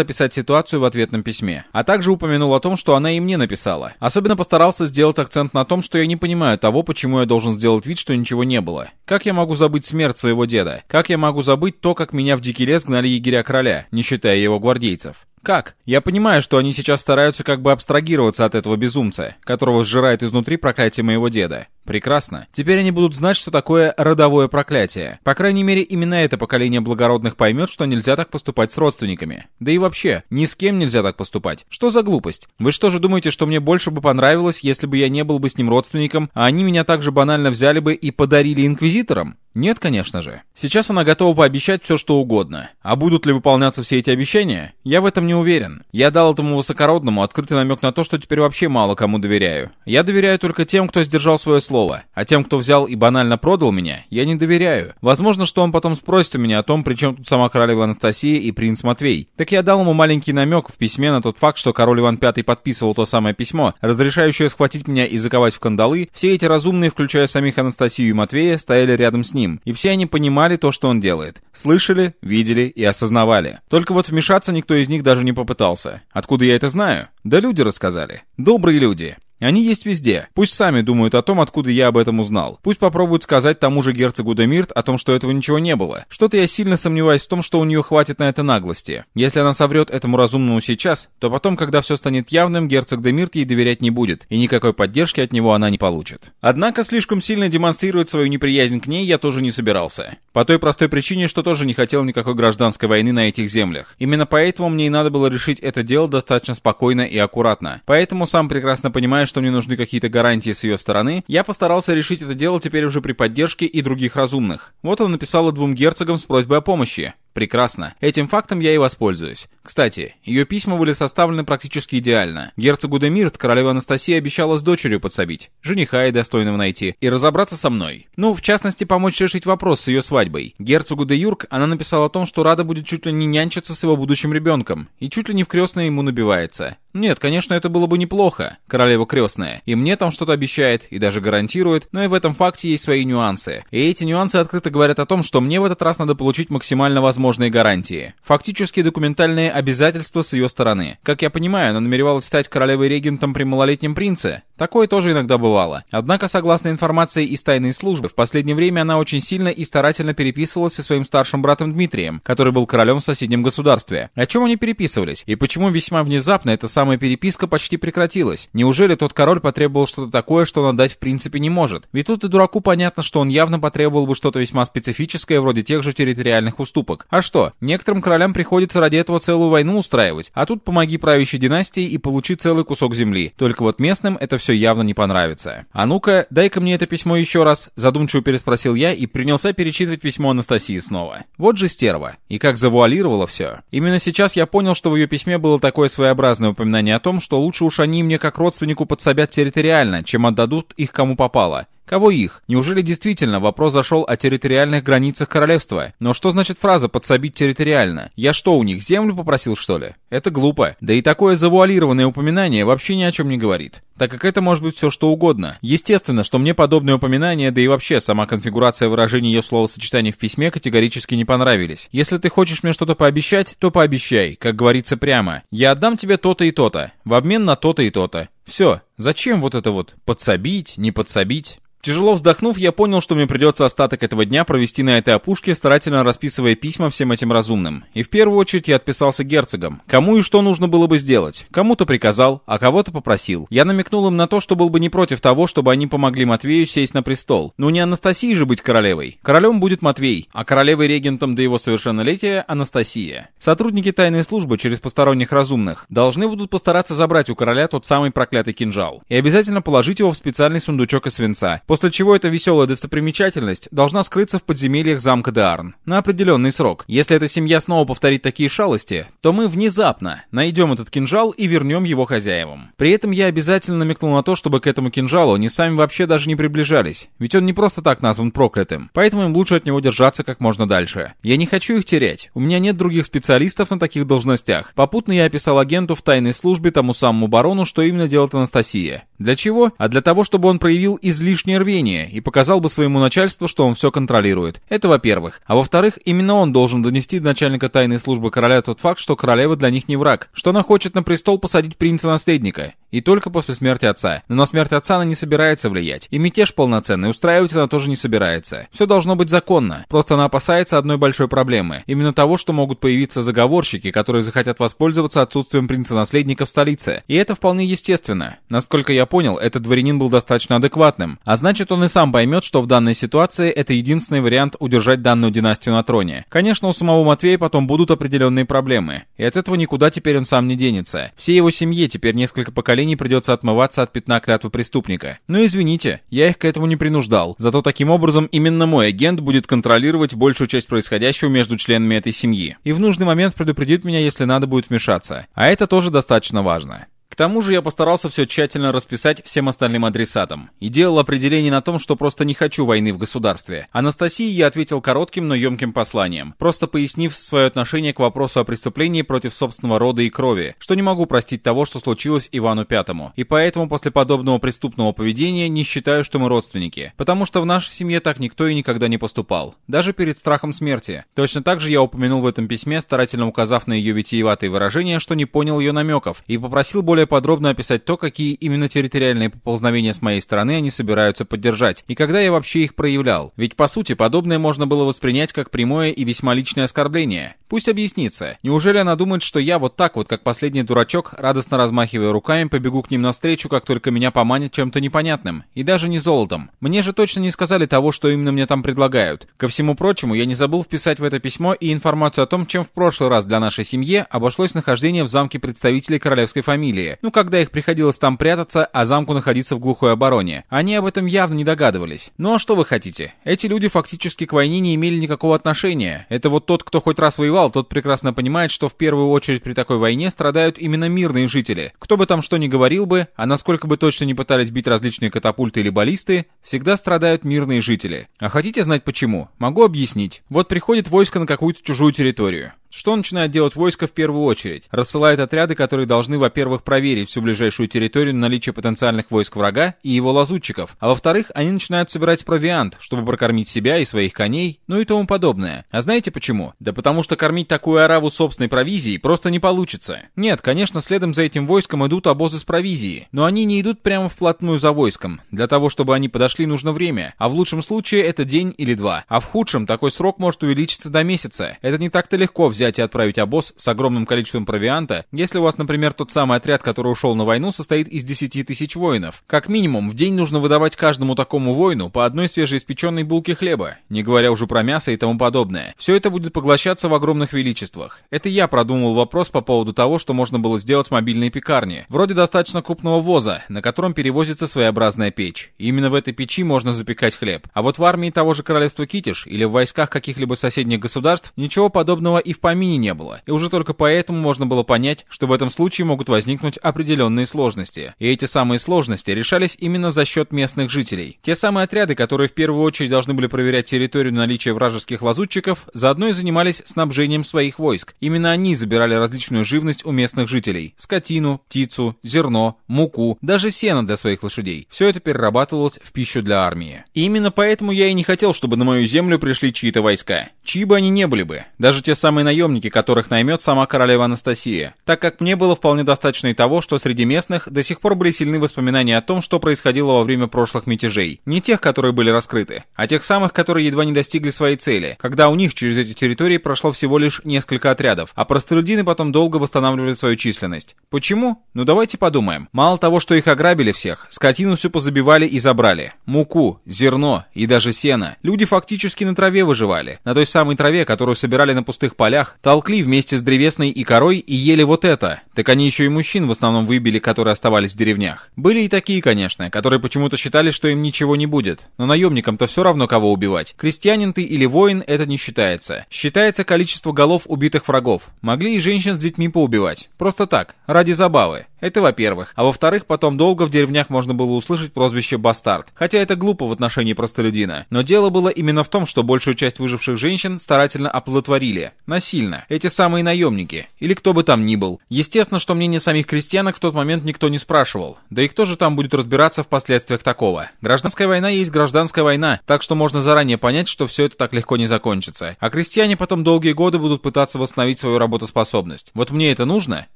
описать ситуацию в ответном письме, а также упомянул о том, что она и мне написала. Особенно постарался сделать акцент на том, что я не понимаю того, почему я должен сделать вид, что ничего не было. Как я могу забыть смерть своего деда? Как я могу забыть то, как меня в дикий лес гнали егеря короля, не считая его гвардейцев? Как? Я понимаю, что они сейчас стараются как бы абстрагироваться от этого безумца, которого сжирает изнутри проклятие моего деда. Прекрасно. Теперь они будут знать, что такое родовое проклятие. По крайней мере, именно это поколение благородных поймет, что нельзя так поступать с родственниками. Да и вообще, ни с кем нельзя так поступать. Что за глупость? Вы что же думаете, что мне больше бы понравилось, если бы я не был бы с ним родственником, а они меня также банально взяли бы и подарили инквизиторам? Нет, конечно же. Сейчас она готова пообещать все, что угодно. А будут ли выполняться все эти обещания? Я в этом не уверен. Я дал этому высокородному открытый намек на то, что теперь вообще мало кому доверяю. Я доверяю только тем, кто сдержал свое слово. А тем, кто взял и банально продал меня, я не доверяю. Возможно, что он потом спросит у меня о том, при чем тут сама королева Анастасия и принц Матвей. Так я дал ему маленький намек в письме на тот факт, что король Иван V подписывал то самое письмо, разрешающее схватить меня и заковать в кандалы. Все эти разумные, включая самих Анастасию и Матвея, стояли рядом с ним, и все они понимали то, что он делает. Слышали, видели и осознавали. Только вот вмешаться никто из них даже не попытался. Откуда я это знаю? Да люди рассказали. Добрые люди. Они есть везде. Пусть сами думают о том, откуда я об этом узнал. Пусть попробуют сказать тому же герцогу Демирт о том, что этого ничего не было. Что-то я сильно сомневаюсь в том, что у нее хватит на это наглости. Если она соврет этому разумному сейчас, то потом, когда все станет явным, герцог Демирт ей доверять не будет, и никакой поддержки от него она не получит. Однако слишком сильно демонстрировать свою неприязнь к ней я тоже не собирался. По той простой причине, что тоже не хотел никакой гражданской войны на этих землях. Именно поэтому мне и надо было решить это дело достаточно спокойно и аккуратно. Поэтому сам прекрасно понимаю, что мне нужны какие-то гарантии с ее стороны, я постарался решить это дело теперь уже при поддержке и других разумных. Вот он написала двум герцогам с просьбой о помощи. Прекрасно. Этим фактом я и воспользуюсь. Кстати, ее письма были составлены практически идеально. Герцогу де Мирт королева Анастасия обещала с дочерью подсобить, жениха и достойного найти, и разобраться со мной. Ну, в частности, помочь решить вопрос с ее свадьбой. Герцогу де Юрк она написала о том, что рада будет чуть ли не нянчиться с его будущим ребенком, и чуть ли не в крестное ему набивается. Нет, конечно, это было бы неплохо, королева крестная, и мне там что-то обещает, и даже гарантирует, но и в этом факте есть свои нюансы. И эти нюансы открыто говорят о том, что мне в этот раз надо получить максимально возможно возможные гарантии. Фактически документальные обязательства с ее стороны. Как я понимаю, она намеревалась стать королевой-регентом при малолетнем принце. Такое тоже иногда бывало. Однако, согласно информации из тайной службы, в последнее время она очень сильно и старательно переписывалась со своим старшим братом Дмитрием, который был королем в соседнем государстве. О чем они переписывались? И почему весьма внезапно эта самая переписка почти прекратилась? Неужели тот король потребовал что-то такое, что он отдать в принципе не может? Ведь тут и дураку понятно, что он явно потребовал бы что-то весьма специфическое, вроде тех же территориальных уступок. А что? Некоторым королям приходится ради этого целую войну устраивать, а тут помоги правящей династии и получи целый кусок земли. Только вот местным это все явно не понравится. А ну-ка, дай-ка мне это письмо еще раз, задумчиво переспросил я и принялся перечитывать письмо Анастасии снова. Вот же стерва. И как завуалировала все. Именно сейчас я понял, что в ее письме было такое своеобразное упоминание о том, что лучше уж они мне как родственнику подсобят территориально, чем отдадут их кому попало. Кого их? Неужели действительно вопрос зашел о территориальных границах королевства? Но что значит фраза «подсобить территориально»? Я что, у них землю попросил, что ли? Это глупо. Да и такое завуалированное упоминание вообще ни о чем не говорит. Так как это может быть все что угодно. Естественно, что мне подобные упоминания, да и вообще сама конфигурация выражения ее словосочетаний в письме категорически не понравились. Если ты хочешь мне что-то пообещать, то пообещай, как говорится прямо. Я отдам тебе то-то и то-то, в обмен на то-то и то-то. Все. Зачем вот это вот подсобить, не подсобить? Тяжело вздохнув, я понял, что мне придется остаток этого дня провести на этой опушке, старательно расписывая письма всем этим разумным. И в первую очередь я отписался герцогам. Кому и что нужно было бы сделать? Кому-то приказал, а кого-то попросил. Я намекнул им на то, что был бы не против того, чтобы они помогли Матвею сесть на престол. Но не Анастасии же быть королевой. Королем будет Матвей, а королевой-регентом до его совершеннолетия Анастасия. Сотрудники тайной службы через посторонних разумных должны будут постараться забрать у короля тот самый проклятый кинжал. И обязательно положить его в специальный сундучок из свинца после чего эта веселая достопримечательность должна скрыться в подземельях замка Деарн на определенный срок. Если эта семья снова повторит такие шалости, то мы внезапно найдем этот кинжал и вернем его хозяевам. При этом я обязательно намекнул на то, чтобы к этому кинжалу они сами вообще даже не приближались, ведь он не просто так назван проклятым, поэтому им лучше от него держаться как можно дальше. Я не хочу их терять, у меня нет других специалистов на таких должностях. Попутно я описал агенту в тайной службе тому самому барону, что именно делает Анастасия. Для чего? А для того, чтобы он проявил излишнее рвение и показал бы своему начальству, что он все контролирует. Это во-первых. А во-вторых, именно он должен донести до начальника тайной службы короля тот факт, что королева для них не враг, что она хочет на престол посадить принца-наследника. И только после смерти отца. Но на смерть отца она не собирается влиять. И мятеж полноценный устраивать она тоже не собирается. Все должно быть законно. Просто она опасается одной большой проблемы. Именно того, что могут появиться заговорщики, которые захотят воспользоваться отсутствием принца-наследника в столице. И это вполне естественно. Насколько я понял, этот дворянин был достаточно адекватным. А значит, он и сам поймет, что в данной ситуации это единственный вариант удержать данную династию на троне. Конечно, у самого Матвея потом будут определенные проблемы. И от этого никуда теперь он сам не денется. Всей его семье теперь несколько поколений придется отмываться от пятна клятвы преступника. Но извините, я их к этому не принуждал. Зато таким образом именно мой агент будет контролировать большую часть происходящего между членами этой семьи. И в нужный момент предупредит меня, если надо будет вмешаться. А это тоже достаточно важно тому же я постарался все тщательно расписать всем остальным адресатам и делал определение на том, что просто не хочу войны в государстве. Анастасии я ответил коротким, но емким посланием, просто пояснив свое отношение к вопросу о преступлении против собственного рода и крови, что не могу простить того, что случилось Ивану Пятому. И поэтому после подобного преступного поведения не считаю, что мы родственники, потому что в нашей семье так никто и никогда не поступал, даже перед страхом смерти. Точно так же я упомянул в этом письме, старательно указав на ее витиеватые выражения, что не понял ее намеков, и попросил более подробно описать то, какие именно территориальные поползновения с моей стороны они собираются поддержать, и когда я вообще их проявлял. Ведь по сути подобное можно было воспринять как прямое и весьма личное оскорбление. Пусть объяснится. Неужели она думает, что я вот так вот, как последний дурачок, радостно размахивая руками, побегу к ним навстречу, как только меня поманят чем-то непонятным? И даже не золотом. Мне же точно не сказали того, что именно мне там предлагают. Ко всему прочему, я не забыл вписать в это письмо и информацию о том, чем в прошлый раз для нашей семьи обошлось нахождение в замке представителей королевской фамилии ну когда их приходилось там прятаться, а замку находиться в глухой обороне. Они об этом явно не догадывались. Ну а что вы хотите? Эти люди фактически к войне не имели никакого отношения. Это вот тот, кто хоть раз воевал, тот прекрасно понимает, что в первую очередь при такой войне страдают именно мирные жители. Кто бы там что ни говорил бы, а насколько бы точно не пытались бить различные катапульты или баллисты, всегда страдают мирные жители. А хотите знать почему? Могу объяснить. Вот приходит войско на какую-то чужую территорию. Что начинает делать войско в первую очередь? Рассылает отряды, которые должны, во-первых, проверить всю ближайшую территорию на наличие потенциальных войск врага и его лазутчиков, а во-вторых, они начинают собирать провиант, чтобы прокормить себя и своих коней, ну и тому подобное. А знаете почему? Да потому что кормить такую араву собственной провизией просто не получится. Нет, конечно, следом за этим войском идут обозы с провизией, но они не идут прямо вплотную за войском. Для того, чтобы они подошли, нужно время, а в лучшем случае это день или два, а в худшем такой срок может увеличиться до месяца. Это не так-то легко взять и отправить обоз с огромным количеством провианта, если у вас, например, тот самый отряд, который ушел на войну, состоит из 10 тысяч воинов. Как минимум, в день нужно выдавать каждому такому воину по одной свежеиспеченной булке хлеба, не говоря уже про мясо и тому подобное. Все это будет поглощаться в огромных величествах. Это я продумал вопрос по поводу того, что можно было сделать мобильной пекарне. Вроде достаточно крупного воза, на котором перевозится своеобразная печь. И именно в этой печи можно запекать хлеб. А вот в армии того же королевства Китиш или в войсках каких-либо соседних государств ничего подобного и в помине не было. И уже только поэтому можно было понять, что в этом случае могут возникнуть определенные сложности. И эти самые сложности решались именно за счет местных жителей. Те самые отряды, которые в первую очередь должны были проверять территорию наличия вражеских лазутчиков, заодно и занимались снабжением своих войск. Именно они забирали различную живность у местных жителей. Скотину, птицу, зерно, муку, даже сено для своих лошадей. Все это перерабатывалось в пищу для армии. И именно поэтому я и не хотел, чтобы на мою землю пришли чьи-то войска. Чьи бы они не были бы. Даже те самые наемники, которых наймет сама королева Анастасия. Так как мне было вполне достаточно и того, что среди местных до сих пор были сильны воспоминания о том, что происходило во время прошлых мятежей. Не тех, которые были раскрыты, а тех самых, которые едва не достигли своей цели, когда у них через эти территории прошло всего лишь несколько отрядов, а простолюдины потом долго восстанавливали свою численность. Почему? Ну давайте подумаем. Мало того, что их ограбили всех, скотину всю позабивали и забрали. Муку, зерно и даже сено. Люди фактически на траве выживали. На той самой траве, которую собирали на пустых полях, толкли вместе с древесной и корой и ели вот это. Так они еще и мужчин в основном выбили, которые оставались в деревнях. Были и такие, конечно, которые почему-то считали, что им ничего не будет. Но наемникам-то все равно кого убивать. Крестьянин ты или воин, это не считается. Считается количество голов убитых врагов. Могли и женщин с детьми поубивать. Просто так, ради забавы. Это во-первых. А во-вторых, потом долго в деревнях можно было услышать прозвище «бастард». Хотя это глупо в отношении простолюдина. Но дело было именно в том, что большую часть выживших женщин старательно оплодотворили. Насильно. Эти самые наемники. Или кто бы там ни был. Естественно, что мнение самих крестьянок в тот момент никто не спрашивал. Да и кто же там будет разбираться в последствиях такого? Гражданская война есть гражданская война, так что можно заранее понять, что все это так легко не закончится. А крестьяне потом долгие годы будут пытаться восстановить свою работоспособность. Вот мне это нужно?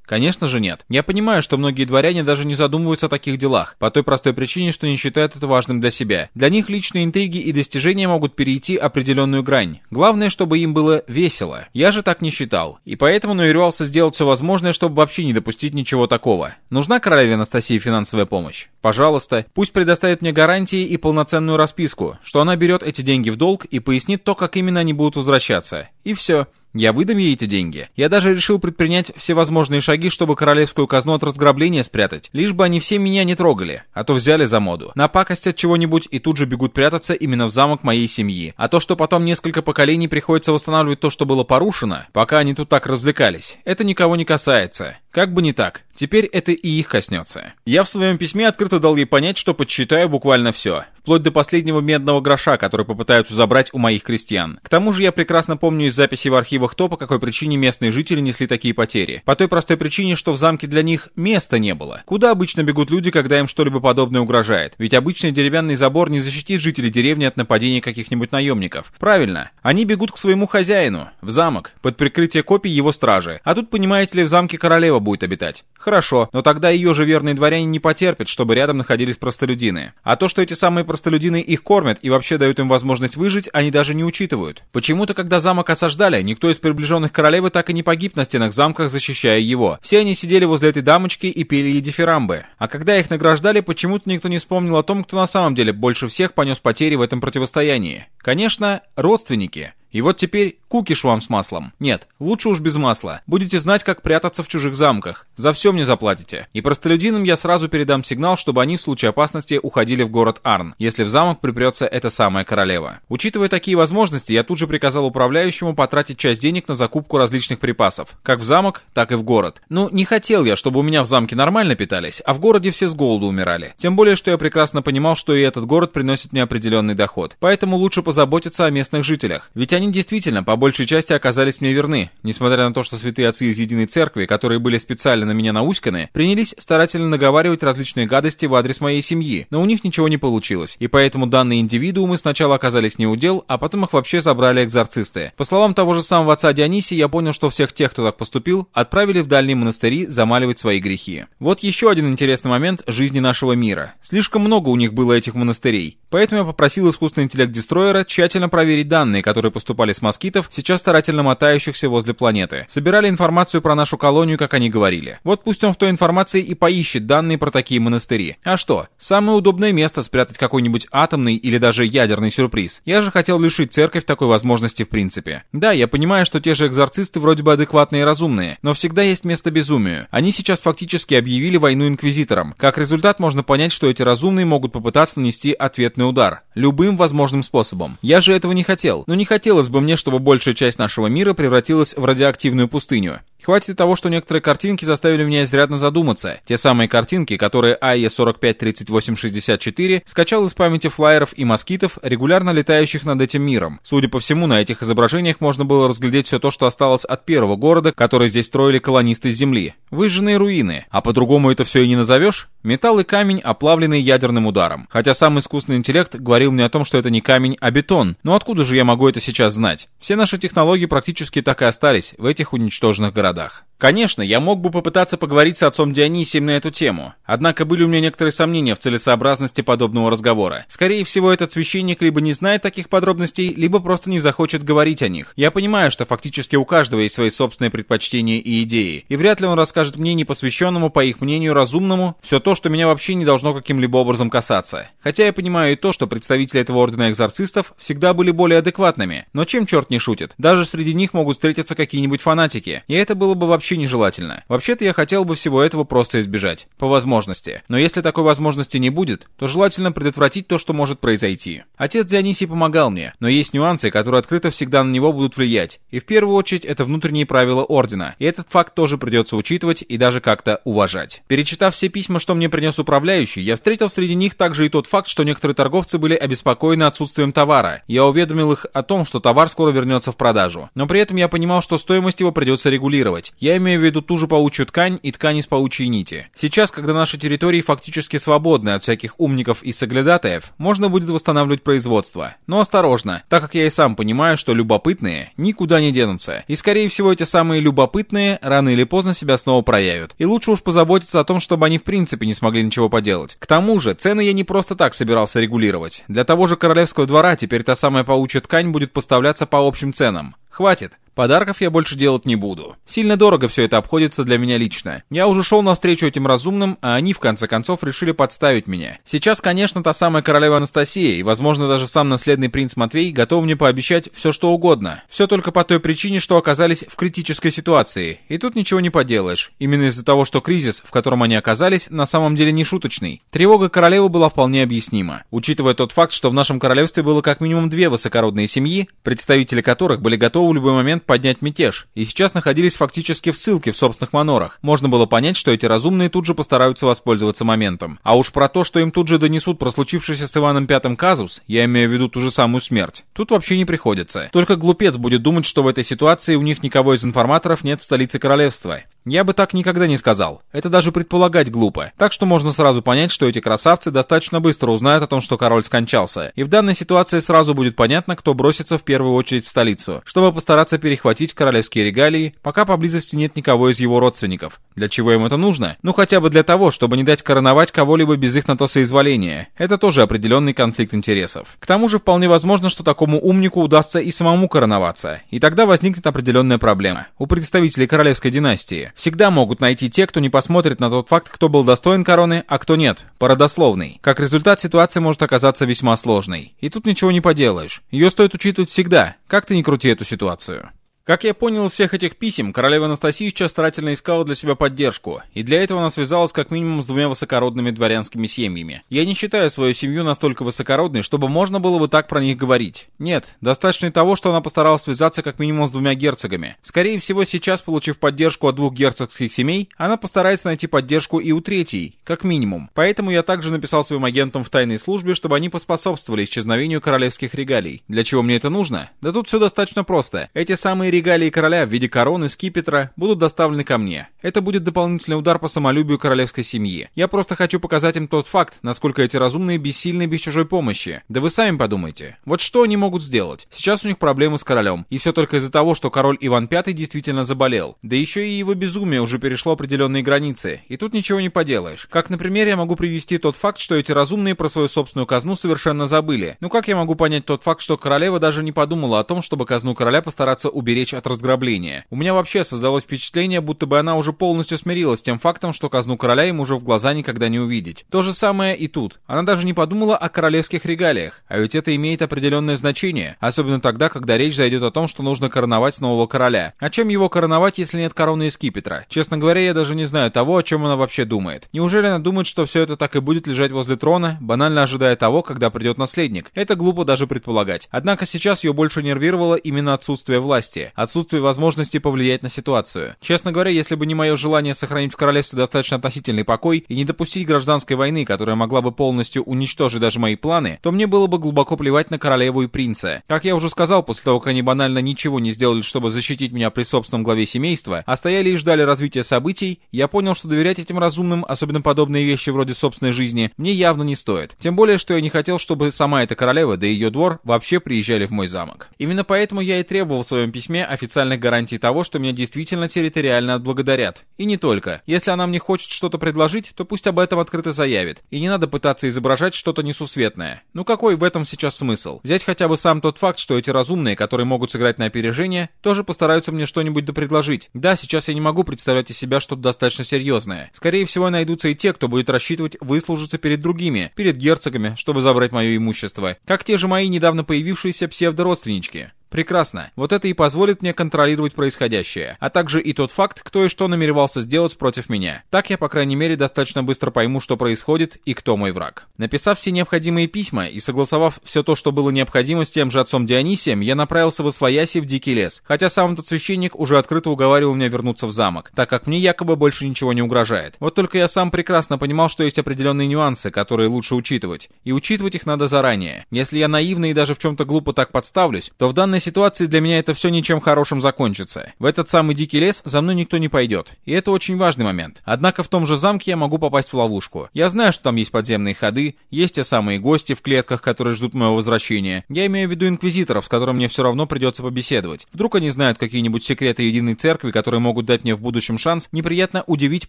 Конечно же нет. Я понимаю, что многие дворяне даже не задумываются о таких делах, по той простой причине, что не считают это важным для себя. Для них личные интриги и достижения могут перейти определенную грань. Главное, чтобы им было весело. Я же так не считал. И поэтому намеревался сделать все возможное, чтобы вообще не допустить ничего такого. Нужна королеве Анастасии финансовая помощь? Пожалуйста. Пусть предоставит мне гарантии и полноценную расписку, что она берет эти деньги в долг и пояснит то, как именно они будут возвращаться. И все. Я выдам ей эти деньги. Я даже решил предпринять всевозможные шаги, чтобы королевскую казну от разграбления спрятать, лишь бы они все меня не трогали, а то взяли за моду. Напакостят чего-нибудь и тут же бегут прятаться именно в замок моей семьи. А то, что потом несколько поколений приходится восстанавливать то, что было порушено, пока они тут так развлекались, это никого не касается. Как бы не так, теперь это и их коснется. Я в своем письме открыто дал ей понять, что подсчитаю буквально все, вплоть до последнего медного гроша, который попытаются забрать у моих крестьян. К тому же я прекрасно помню из записи в архивах то, по какой причине местные жители несли такие потери. По той простой причине, что в замке для них места не было. Куда обычно бегут люди, когда им что-либо подобное угрожает? Ведь обычный деревянный забор не защитит жителей деревни от нападения каких-нибудь наемников. Правильно, они бегут к своему хозяину, в замок, под прикрытие копий его стражи. А тут, понимаете ли, в замке королева будет обитать. Хорошо, но тогда ее же верные дворяне не потерпят, чтобы рядом находились простолюдины. А то, что эти самые простолюдины их кормят и вообще дают им возможность выжить, они даже не учитывают. Почему-то, когда замок осаждали, никто из приближенных королевы так и не погиб на стенах замках, защищая его. Все они сидели возле этой дамочки и пели ей дифирамбы. А когда их награждали, почему-то никто не вспомнил о том, кто на самом деле больше всех понес потери в этом противостоянии. Конечно, родственники. И вот теперь кукиш вам с маслом. Нет, лучше уж без масла. Будете знать, как прятаться в чужих замках. За все мне заплатите. И простолюдинам я сразу передам сигнал, чтобы они в случае опасности уходили в город Арн, если в замок припрется эта самая королева. Учитывая такие возможности, я тут же приказал управляющему потратить часть денег на закупку различных припасов. Как в замок, так и в город. Ну, не хотел я, чтобы у меня в замке нормально питались, а в городе все с голоду умирали. Тем более, что я прекрасно понимал, что и этот город приносит мне определенный доход. Поэтому лучше позаботиться о местных жителях. Ведь они они действительно по большей части оказались мне верны, несмотря на то, что святые отцы из Единой Церкви, которые были специально на меня науськаны, принялись старательно наговаривать различные гадости в адрес моей семьи, но у них ничего не получилось, и поэтому данные индивидуумы сначала оказались не у дел, а потом их вообще забрали экзорцисты. По словам того же самого отца Дионисия, я понял, что всех тех, кто так поступил, отправили в дальние монастыри замаливать свои грехи. Вот еще один интересный момент жизни нашего мира. Слишком много у них было этих монастырей. Поэтому я попросил искусственный интеллект Дестроера тщательно проверить данные, которые поступали с москитов, сейчас старательно мотающихся возле планеты. Собирали информацию про нашу колонию, как они говорили. Вот пусть он в той информации и поищет данные про такие монастыри. А что? Самое удобное место спрятать какой-нибудь атомный или даже ядерный сюрприз. Я же хотел лишить церковь такой возможности в принципе. Да, я понимаю, что те же экзорцисты вроде бы адекватные и разумные, но всегда есть место безумию. Они сейчас фактически объявили войну инквизиторам. Как результат можно понять, что эти разумные могут попытаться нанести ответный удар. Любым возможным способом. Я же этого не хотел. Но не хотелось бы мне, чтобы большая часть нашего мира превратилась в радиоактивную пустыню. Хватит того, что некоторые картинки заставили меня изрядно задуматься. Те самые картинки, которые АЕ 453864 скачал из памяти флайеров и москитов, регулярно летающих над этим миром. Судя по всему, на этих изображениях можно было разглядеть все то, что осталось от первого города, который здесь строили колонисты Земли. Выжженные руины. А по-другому это все и не назовешь? Металл и камень, оплавленный ядерным ударом. Хотя сам искусственный интеллект говорил мне о том, что это не камень, а бетон. Но откуда же я могу это сейчас знать? Все наши технологии практически так и остались в этих уничтоженных городах городах. Конечно, я мог бы попытаться поговорить с отцом Дионисием на эту тему. Однако были у меня некоторые сомнения в целесообразности подобного разговора. Скорее всего, этот священник либо не знает таких подробностей, либо просто не захочет говорить о них. Я понимаю, что фактически у каждого есть свои собственные предпочтения и идеи. И вряд ли он расскажет мне непосвященному, по их мнению, разумному, все то, что меня вообще не должно каким-либо образом касаться. Хотя я понимаю и то, что представители этого ордена экзорцистов всегда были более адекватными. Но чем черт не шутит? Даже среди них могут встретиться какие-нибудь фанатики. И это было бы вообще вообще нежелательно. Вообще-то я хотел бы всего этого просто избежать. По возможности. Но если такой возможности не будет, то желательно предотвратить то, что может произойти. Отец Дионисий помогал мне, но есть нюансы, которые открыто всегда на него будут влиять. И в первую очередь это внутренние правила Ордена. И этот факт тоже придется учитывать и даже как-то уважать. Перечитав все письма, что мне принес управляющий, я встретил среди них также и тот факт, что некоторые торговцы были обеспокоены отсутствием товара. Я уведомил их о том, что товар скоро вернется в продажу. Но при этом я понимал, что стоимость его придется регулировать. Я имею в виду ту же паучью ткань и ткань из паучьей нити. Сейчас, когда наши территории фактически свободны от всяких умников и соглядатаев, можно будет восстанавливать производство. Но осторожно, так как я и сам понимаю, что любопытные никуда не денутся. И скорее всего эти самые любопытные рано или поздно себя снова проявят. И лучше уж позаботиться о том, чтобы они в принципе не смогли ничего поделать. К тому же, цены я не просто так собирался регулировать. Для того же королевского двора теперь та самая паучья ткань будет поставляться по общим ценам. Хватит. Подарков я больше делать не буду. Сильно дорого все это обходится для меня лично. Я уже шел навстречу этим разумным, а они в конце концов решили подставить меня. Сейчас, конечно, та самая королева Анастасия и, возможно, даже сам наследный принц Матвей готов мне пообещать все что угодно. Все только по той причине, что оказались в критической ситуации. И тут ничего не поделаешь. Именно из-за того, что кризис, в котором они оказались, на самом деле не шуточный. Тревога королевы была вполне объяснима. Учитывая тот факт, что в нашем королевстве было как минимум две высокородные семьи, представители которых были готовы в любой момент поднять мятеж, и сейчас находились фактически в ссылке в собственных манорах. Можно было понять, что эти разумные тут же постараются воспользоваться моментом. А уж про то, что им тут же донесут про случившийся с Иваном Пятым казус, я имею в виду ту же самую смерть, тут вообще не приходится. Только глупец будет думать, что в этой ситуации у них никого из информаторов нет в столице королевства. Я бы так никогда не сказал. Это даже предполагать глупо. Так что можно сразу понять, что эти красавцы достаточно быстро узнают о том, что король скончался. И в данной ситуации сразу будет понятно, кто бросится в первую очередь в столицу, чтобы постараться перехватить королевские регалии, пока поблизости нет никого из его родственников. Для чего им это нужно? Ну хотя бы для того, чтобы не дать короновать кого-либо без их на то соизволения. Это тоже определенный конфликт интересов. К тому же вполне возможно, что такому умнику удастся и самому короноваться. И тогда возникнет определенная проблема. У представителей королевской династии всегда могут найти те, кто не посмотрит на тот факт, кто был достоин короны, а кто нет, породословный. Как результат, ситуация может оказаться весьма сложной. И тут ничего не поделаешь. Ее стоит учитывать всегда, как ты не крути эту ситуацию. Как я понял из всех этих писем, королева Анастасия старательно искала для себя поддержку, и для этого она связалась как минимум с двумя высокородными дворянскими семьями. Я не считаю свою семью настолько высокородной, чтобы можно было бы так про них говорить. Нет, достаточно и того, что она постаралась связаться как минимум с двумя герцогами. Скорее всего, сейчас, получив поддержку от двух герцогских семей, она постарается найти поддержку и у третьей, как минимум. Поэтому я также написал своим агентам в тайной службе, чтобы они поспособствовали исчезновению королевских регалий. Для чего мне это нужно? Да тут все достаточно просто. Эти самые регалии короля в виде короны, скипетра будут доставлены ко мне. Это будет дополнительный удар по самолюбию королевской семьи. Я просто хочу показать им тот факт, насколько эти разумные бессильны без чужой помощи. Да вы сами подумайте. Вот что они могут сделать? Сейчас у них проблемы с королем. И все только из-за того, что король Иван V действительно заболел. Да еще и его безумие уже перешло определенные границы. И тут ничего не поделаешь. Как, например, я могу привести тот факт, что эти разумные про свою собственную казну совершенно забыли. Ну как я могу понять тот факт, что королева даже не подумала о том, чтобы казну короля постараться уберечь речь от разграбления. У меня вообще создалось впечатление, будто бы она уже полностью смирилась с тем фактом, что казну короля ему уже в глаза никогда не увидеть. То же самое и тут. Она даже не подумала о королевских регалиях, а ведь это имеет определенное значение, особенно тогда, когда речь зайдет о том, что нужно короновать нового короля. А чем его короновать, если нет короны и скипетра? Честно говоря, я даже не знаю того, о чем она вообще думает. Неужели она думает, что все это так и будет лежать возле трона, банально ожидая того, когда придет наследник? Это глупо даже предполагать. Однако сейчас ее больше нервировало именно отсутствие власти отсутствие возможности повлиять на ситуацию. Честно говоря, если бы не мое желание сохранить в королевстве достаточно относительный покой и не допустить гражданской войны, которая могла бы полностью уничтожить даже мои планы, то мне было бы глубоко плевать на королеву и принца. Как я уже сказал, после того, как они банально ничего не сделали, чтобы защитить меня при собственном главе семейства, а стояли и ждали развития событий, я понял, что доверять этим разумным, особенно подобные вещи вроде собственной жизни, мне явно не стоит. Тем более, что я не хотел, чтобы сама эта королева, да и ее двор, вообще приезжали в мой замок. Именно поэтому я и требовал в своем письме официальных гарантий того, что меня действительно территориально отблагодарят. И не только. Если она мне хочет что-то предложить, то пусть об этом открыто заявит. И не надо пытаться изображать что-то несусветное. Ну какой в этом сейчас смысл? Взять хотя бы сам тот факт, что эти разумные, которые могут сыграть на опережение, тоже постараются мне что-нибудь допредложить. Да, сейчас я не могу представлять из себя что-то достаточно серьезное. Скорее всего, найдутся и те, кто будет рассчитывать выслужиться перед другими, перед герцогами, чтобы забрать мое имущество. Как те же мои недавно появившиеся псевдородственнички. Прекрасно. Вот это и позволит мне контролировать происходящее, а также и тот факт, кто и что намеревался сделать против меня. Так я, по крайней мере, достаточно быстро пойму, что происходит и кто мой враг. Написав все необходимые письма и согласовав все то, что было необходимо с тем же отцом Дионисием, я направился в Освояси в Дикий лес, хотя сам этот священник уже открыто уговаривал меня вернуться в замок, так как мне якобы больше ничего не угрожает. Вот только я сам прекрасно понимал, что есть определенные нюансы, которые лучше учитывать, и учитывать их надо заранее. Если я наивно и даже в чем-то глупо так подставлюсь, то в данной ситуации для меня это все ничем хорошим закончится. В этот самый дикий лес за мной никто не пойдет. И это очень важный момент. Однако в том же замке я могу попасть в ловушку. Я знаю, что там есть подземные ходы, есть те самые гости в клетках, которые ждут моего возвращения. Я имею в виду инквизиторов, с которыми мне все равно придется побеседовать. Вдруг они знают какие-нибудь секреты единой церкви, которые могут дать мне в будущем шанс неприятно удивить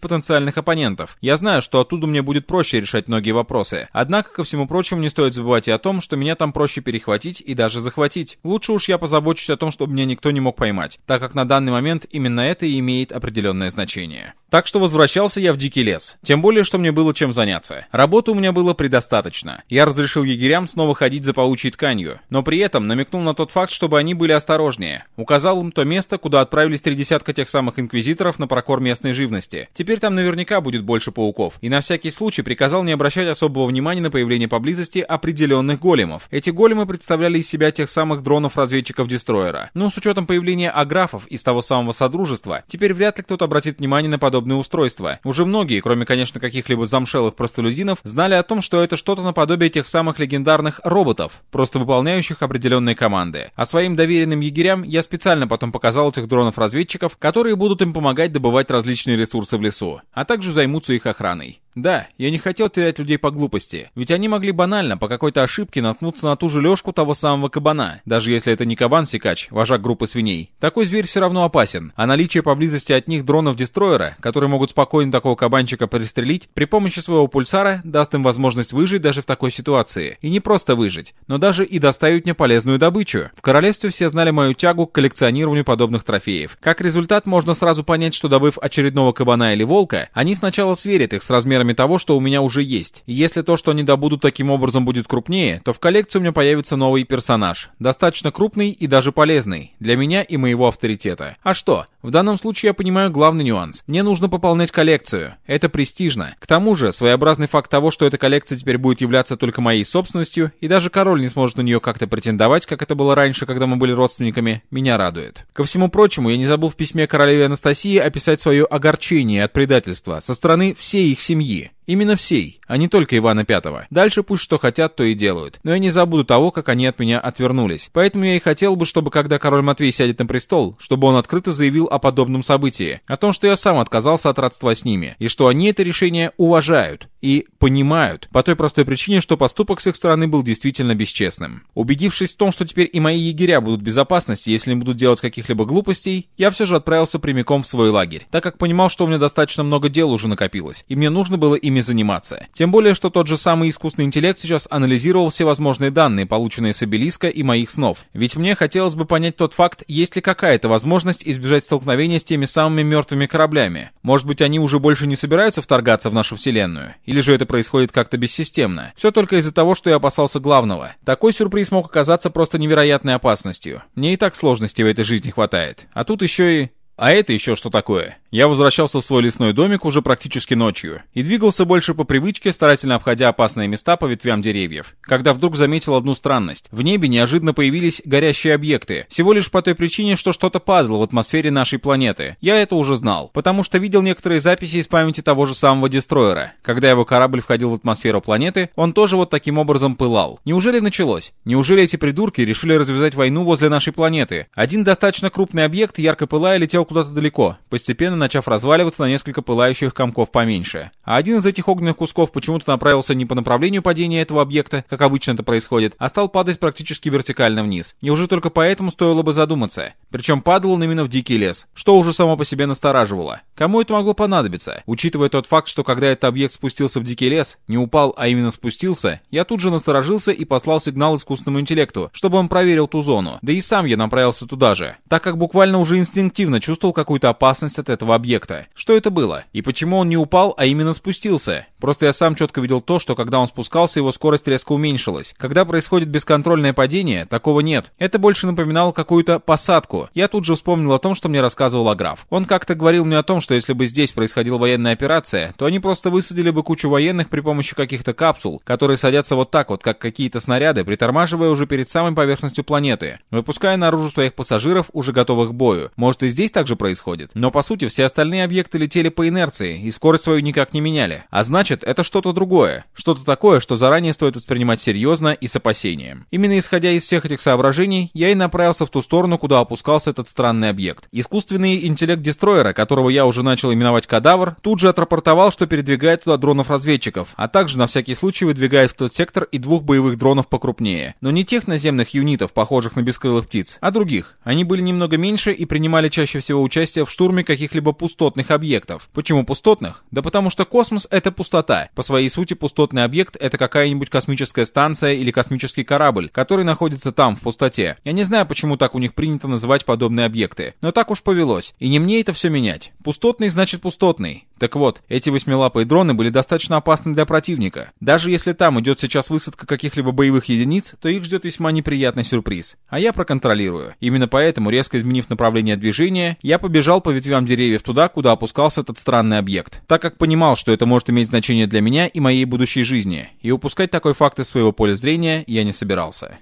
потенциальных оппонентов. Я знаю, что оттуда мне будет проще решать многие вопросы. Однако, ко всему прочему, не стоит забывать и о том, что меня там проще перехватить и даже захватить. Лучше уж я позабочусь о том, чтобы меня никто не мог поймать, так как на данный момент именно это имеет определенное значение. Так что возвращался я в дикий лес. Тем более, что мне было чем заняться. Работы у меня было предостаточно. Я разрешил егерям снова ходить за паучьей тканью, но при этом намекнул на тот факт, чтобы они были осторожнее. Указал им то место, куда отправились три десятка тех самых инквизиторов на прокор местной живности. Теперь там наверняка будет больше пауков. И на всякий случай приказал не обращать особого внимания на появление поблизости определенных големов. Эти големы представляли из себя тех самых дронов-разведчиков Дестроера. Но с учетом появления аграфов из того самого Содружества, теперь вряд ли кто-то обратит внимание на подобные устройства. Уже многие, кроме, конечно, каких-либо замшелых простолюдинов, знали о том, что это что-то наподобие тех самых легендарных роботов, просто выполняющих определенные команды. А своим доверенным егерям я специально потом показал этих дронов-разведчиков, которые будут им помогать добывать различные ресурсы в лесу, а также займутся их охраной. Да, я не хотел терять людей по глупости, ведь они могли банально по какой-то ошибке наткнуться на ту же лёжку того самого кабана, даже если это не кабан-сикач, вожак группы свиней. Такой зверь все равно опасен, а наличие поблизости от них дронов-дестройера, которые могут спокойно такого кабанчика пристрелить, при помощи своего пульсара даст им возможность выжить даже в такой ситуации. И не просто выжить, но даже и доставить мне полезную добычу. В королевстве все знали мою тягу к коллекционированию подобных трофеев. Как результат, можно сразу понять, что добыв очередного кабана или волка, они сначала сверят их с размерами того, что у меня уже есть. И если то, что они добудут таким образом будет крупнее, то в коллекции у меня появится новый персонаж. Достаточно крупный и даже полезный. Для меня и моего авторитета. А что? В данном случае я понимаю главный нюанс. Мне нужно пополнять коллекцию. Это престижно. К тому же, своеобразный факт того, что эта коллекция теперь будет являться только моей собственностью, и даже король не сможет на нее как-то претендовать, как это было раньше, когда мы были родственниками, меня радует. Ко всему прочему, я не забыл в письме королеве Анастасии описать свое огорчение от предательства со стороны всей их семьи. Именно всей, а не только Ивана Пятого. Дальше пусть что хотят, то и делают. Но я не забуду того, как они от меня отвернулись. Поэтому я и хотел бы, чтобы когда король Матвей сядет на престол, чтобы он открыто заявил о подобном событии. О том, что я сам отказался от родства с ними. И что они это решение уважают. И понимают. По той простой причине, что поступок с их стороны был действительно бесчестным. Убедившись в том, что теперь и мои егеря будут в безопасности, если не будут делать каких-либо глупостей, я все же отправился прямиком в свой лагерь. Так как понимал, что у меня достаточно много дел уже накопилось. И мне нужно было ими заниматься. Тем более, что тот же самый искусственный интеллект сейчас анализировал все возможные данные, полученные с обелиска и моих снов. Ведь мне хотелось бы понять тот факт, есть ли какая-то возможность избежать столкновения с теми самыми мертвыми кораблями. Может быть, они уже больше не собираются вторгаться в нашу вселенную? Или же это происходит как-то бессистемно? Все только из-за того, что я опасался главного. Такой сюрприз мог оказаться просто невероятной опасностью. Мне и так сложностей в этой жизни хватает. А тут еще и... А это еще что такое? Я возвращался в свой лесной домик уже практически ночью и двигался больше по привычке, старательно обходя опасные места по ветвям деревьев, когда вдруг заметил одну странность. В небе неожиданно появились горящие объекты, всего лишь по той причине, что что-то падало в атмосфере нашей планеты. Я это уже знал, потому что видел некоторые записи из памяти того же самого Дестройера. Когда его корабль входил в атмосферу планеты, он тоже вот таким образом пылал. Неужели началось? Неужели эти придурки решили развязать войну возле нашей планеты? Один достаточно крупный объект, ярко пылая, летел куда-то далеко, постепенно начав разваливаться на несколько пылающих комков поменьше. А один из этих огненных кусков почему-то направился не по направлению падения этого объекта, как обычно это происходит, а стал падать практически вертикально вниз. И уже только поэтому стоило бы задуматься. Причем падал он именно в дикий лес, что уже само по себе настораживало. Кому это могло понадобиться? Учитывая тот факт, что когда этот объект спустился в дикий лес, не упал, а именно спустился, я тут же насторожился и послал сигнал искусственному интеллекту, чтобы он проверил ту зону. Да и сам я направился туда же, так как буквально уже инстинктивно чувствовал какую-то опасность от этого объекта. Что это было? И почему он не упал, а именно спустился? Просто я сам четко видел то, что когда он спускался, его скорость резко уменьшилась. Когда происходит бесконтрольное падение, такого нет. Это больше напоминало какую-то посадку. Я тут же вспомнил о том, что мне рассказывал Аграф. Он как-то говорил мне о том, что если бы здесь происходила военная операция, то они просто высадили бы кучу военных при помощи каких-то капсул, которые садятся вот так вот, как какие-то снаряды, притормаживая уже перед самой поверхностью планеты, выпуская наружу своих пассажиров, уже готовых к бою. Может и здесь так же происходит? Но по сути все остальные объекты летели по инерции и скорость свою никак не меняли. А значит, это что-то другое. Что-то такое, что заранее стоит воспринимать серьезно и с опасением. Именно исходя из всех этих соображений, я и направился в ту сторону, куда опускался этот странный объект. Искусственный интеллект дестроера, которого я уже начал именовать кадавр, тут же отрапортовал, что передвигает туда дронов-разведчиков, а также на всякий случай выдвигает в тот сектор и двух боевых дронов покрупнее. Но не тех наземных юнитов, похожих на бескрылых птиц, а других. Они были немного меньше и принимали чаще всего участие в штурме каких-либо пустотных объектов. Почему пустотных? Да потому что космос — это пустота. По своей сути, пустотный объект — это какая-нибудь космическая станция или космический корабль, который находится там, в пустоте. Я не знаю, почему так у них принято называть подобные объекты, но так уж повелось. И не мне это все менять. Пустотный значит пустотный. Так вот, эти восьмилапые дроны были достаточно опасны для противника. Даже если там идет сейчас высадка каких-либо боевых единиц, то их ждет весьма неприятный сюрприз. А я проконтролирую. Именно поэтому, резко изменив направление движения, я побежал по ветвям деревьев туда, куда опускался этот странный объект, так как понимал, что это может иметь значение для меня и моей будущей жизни, и упускать такой факт из своего поля зрения я не собирался.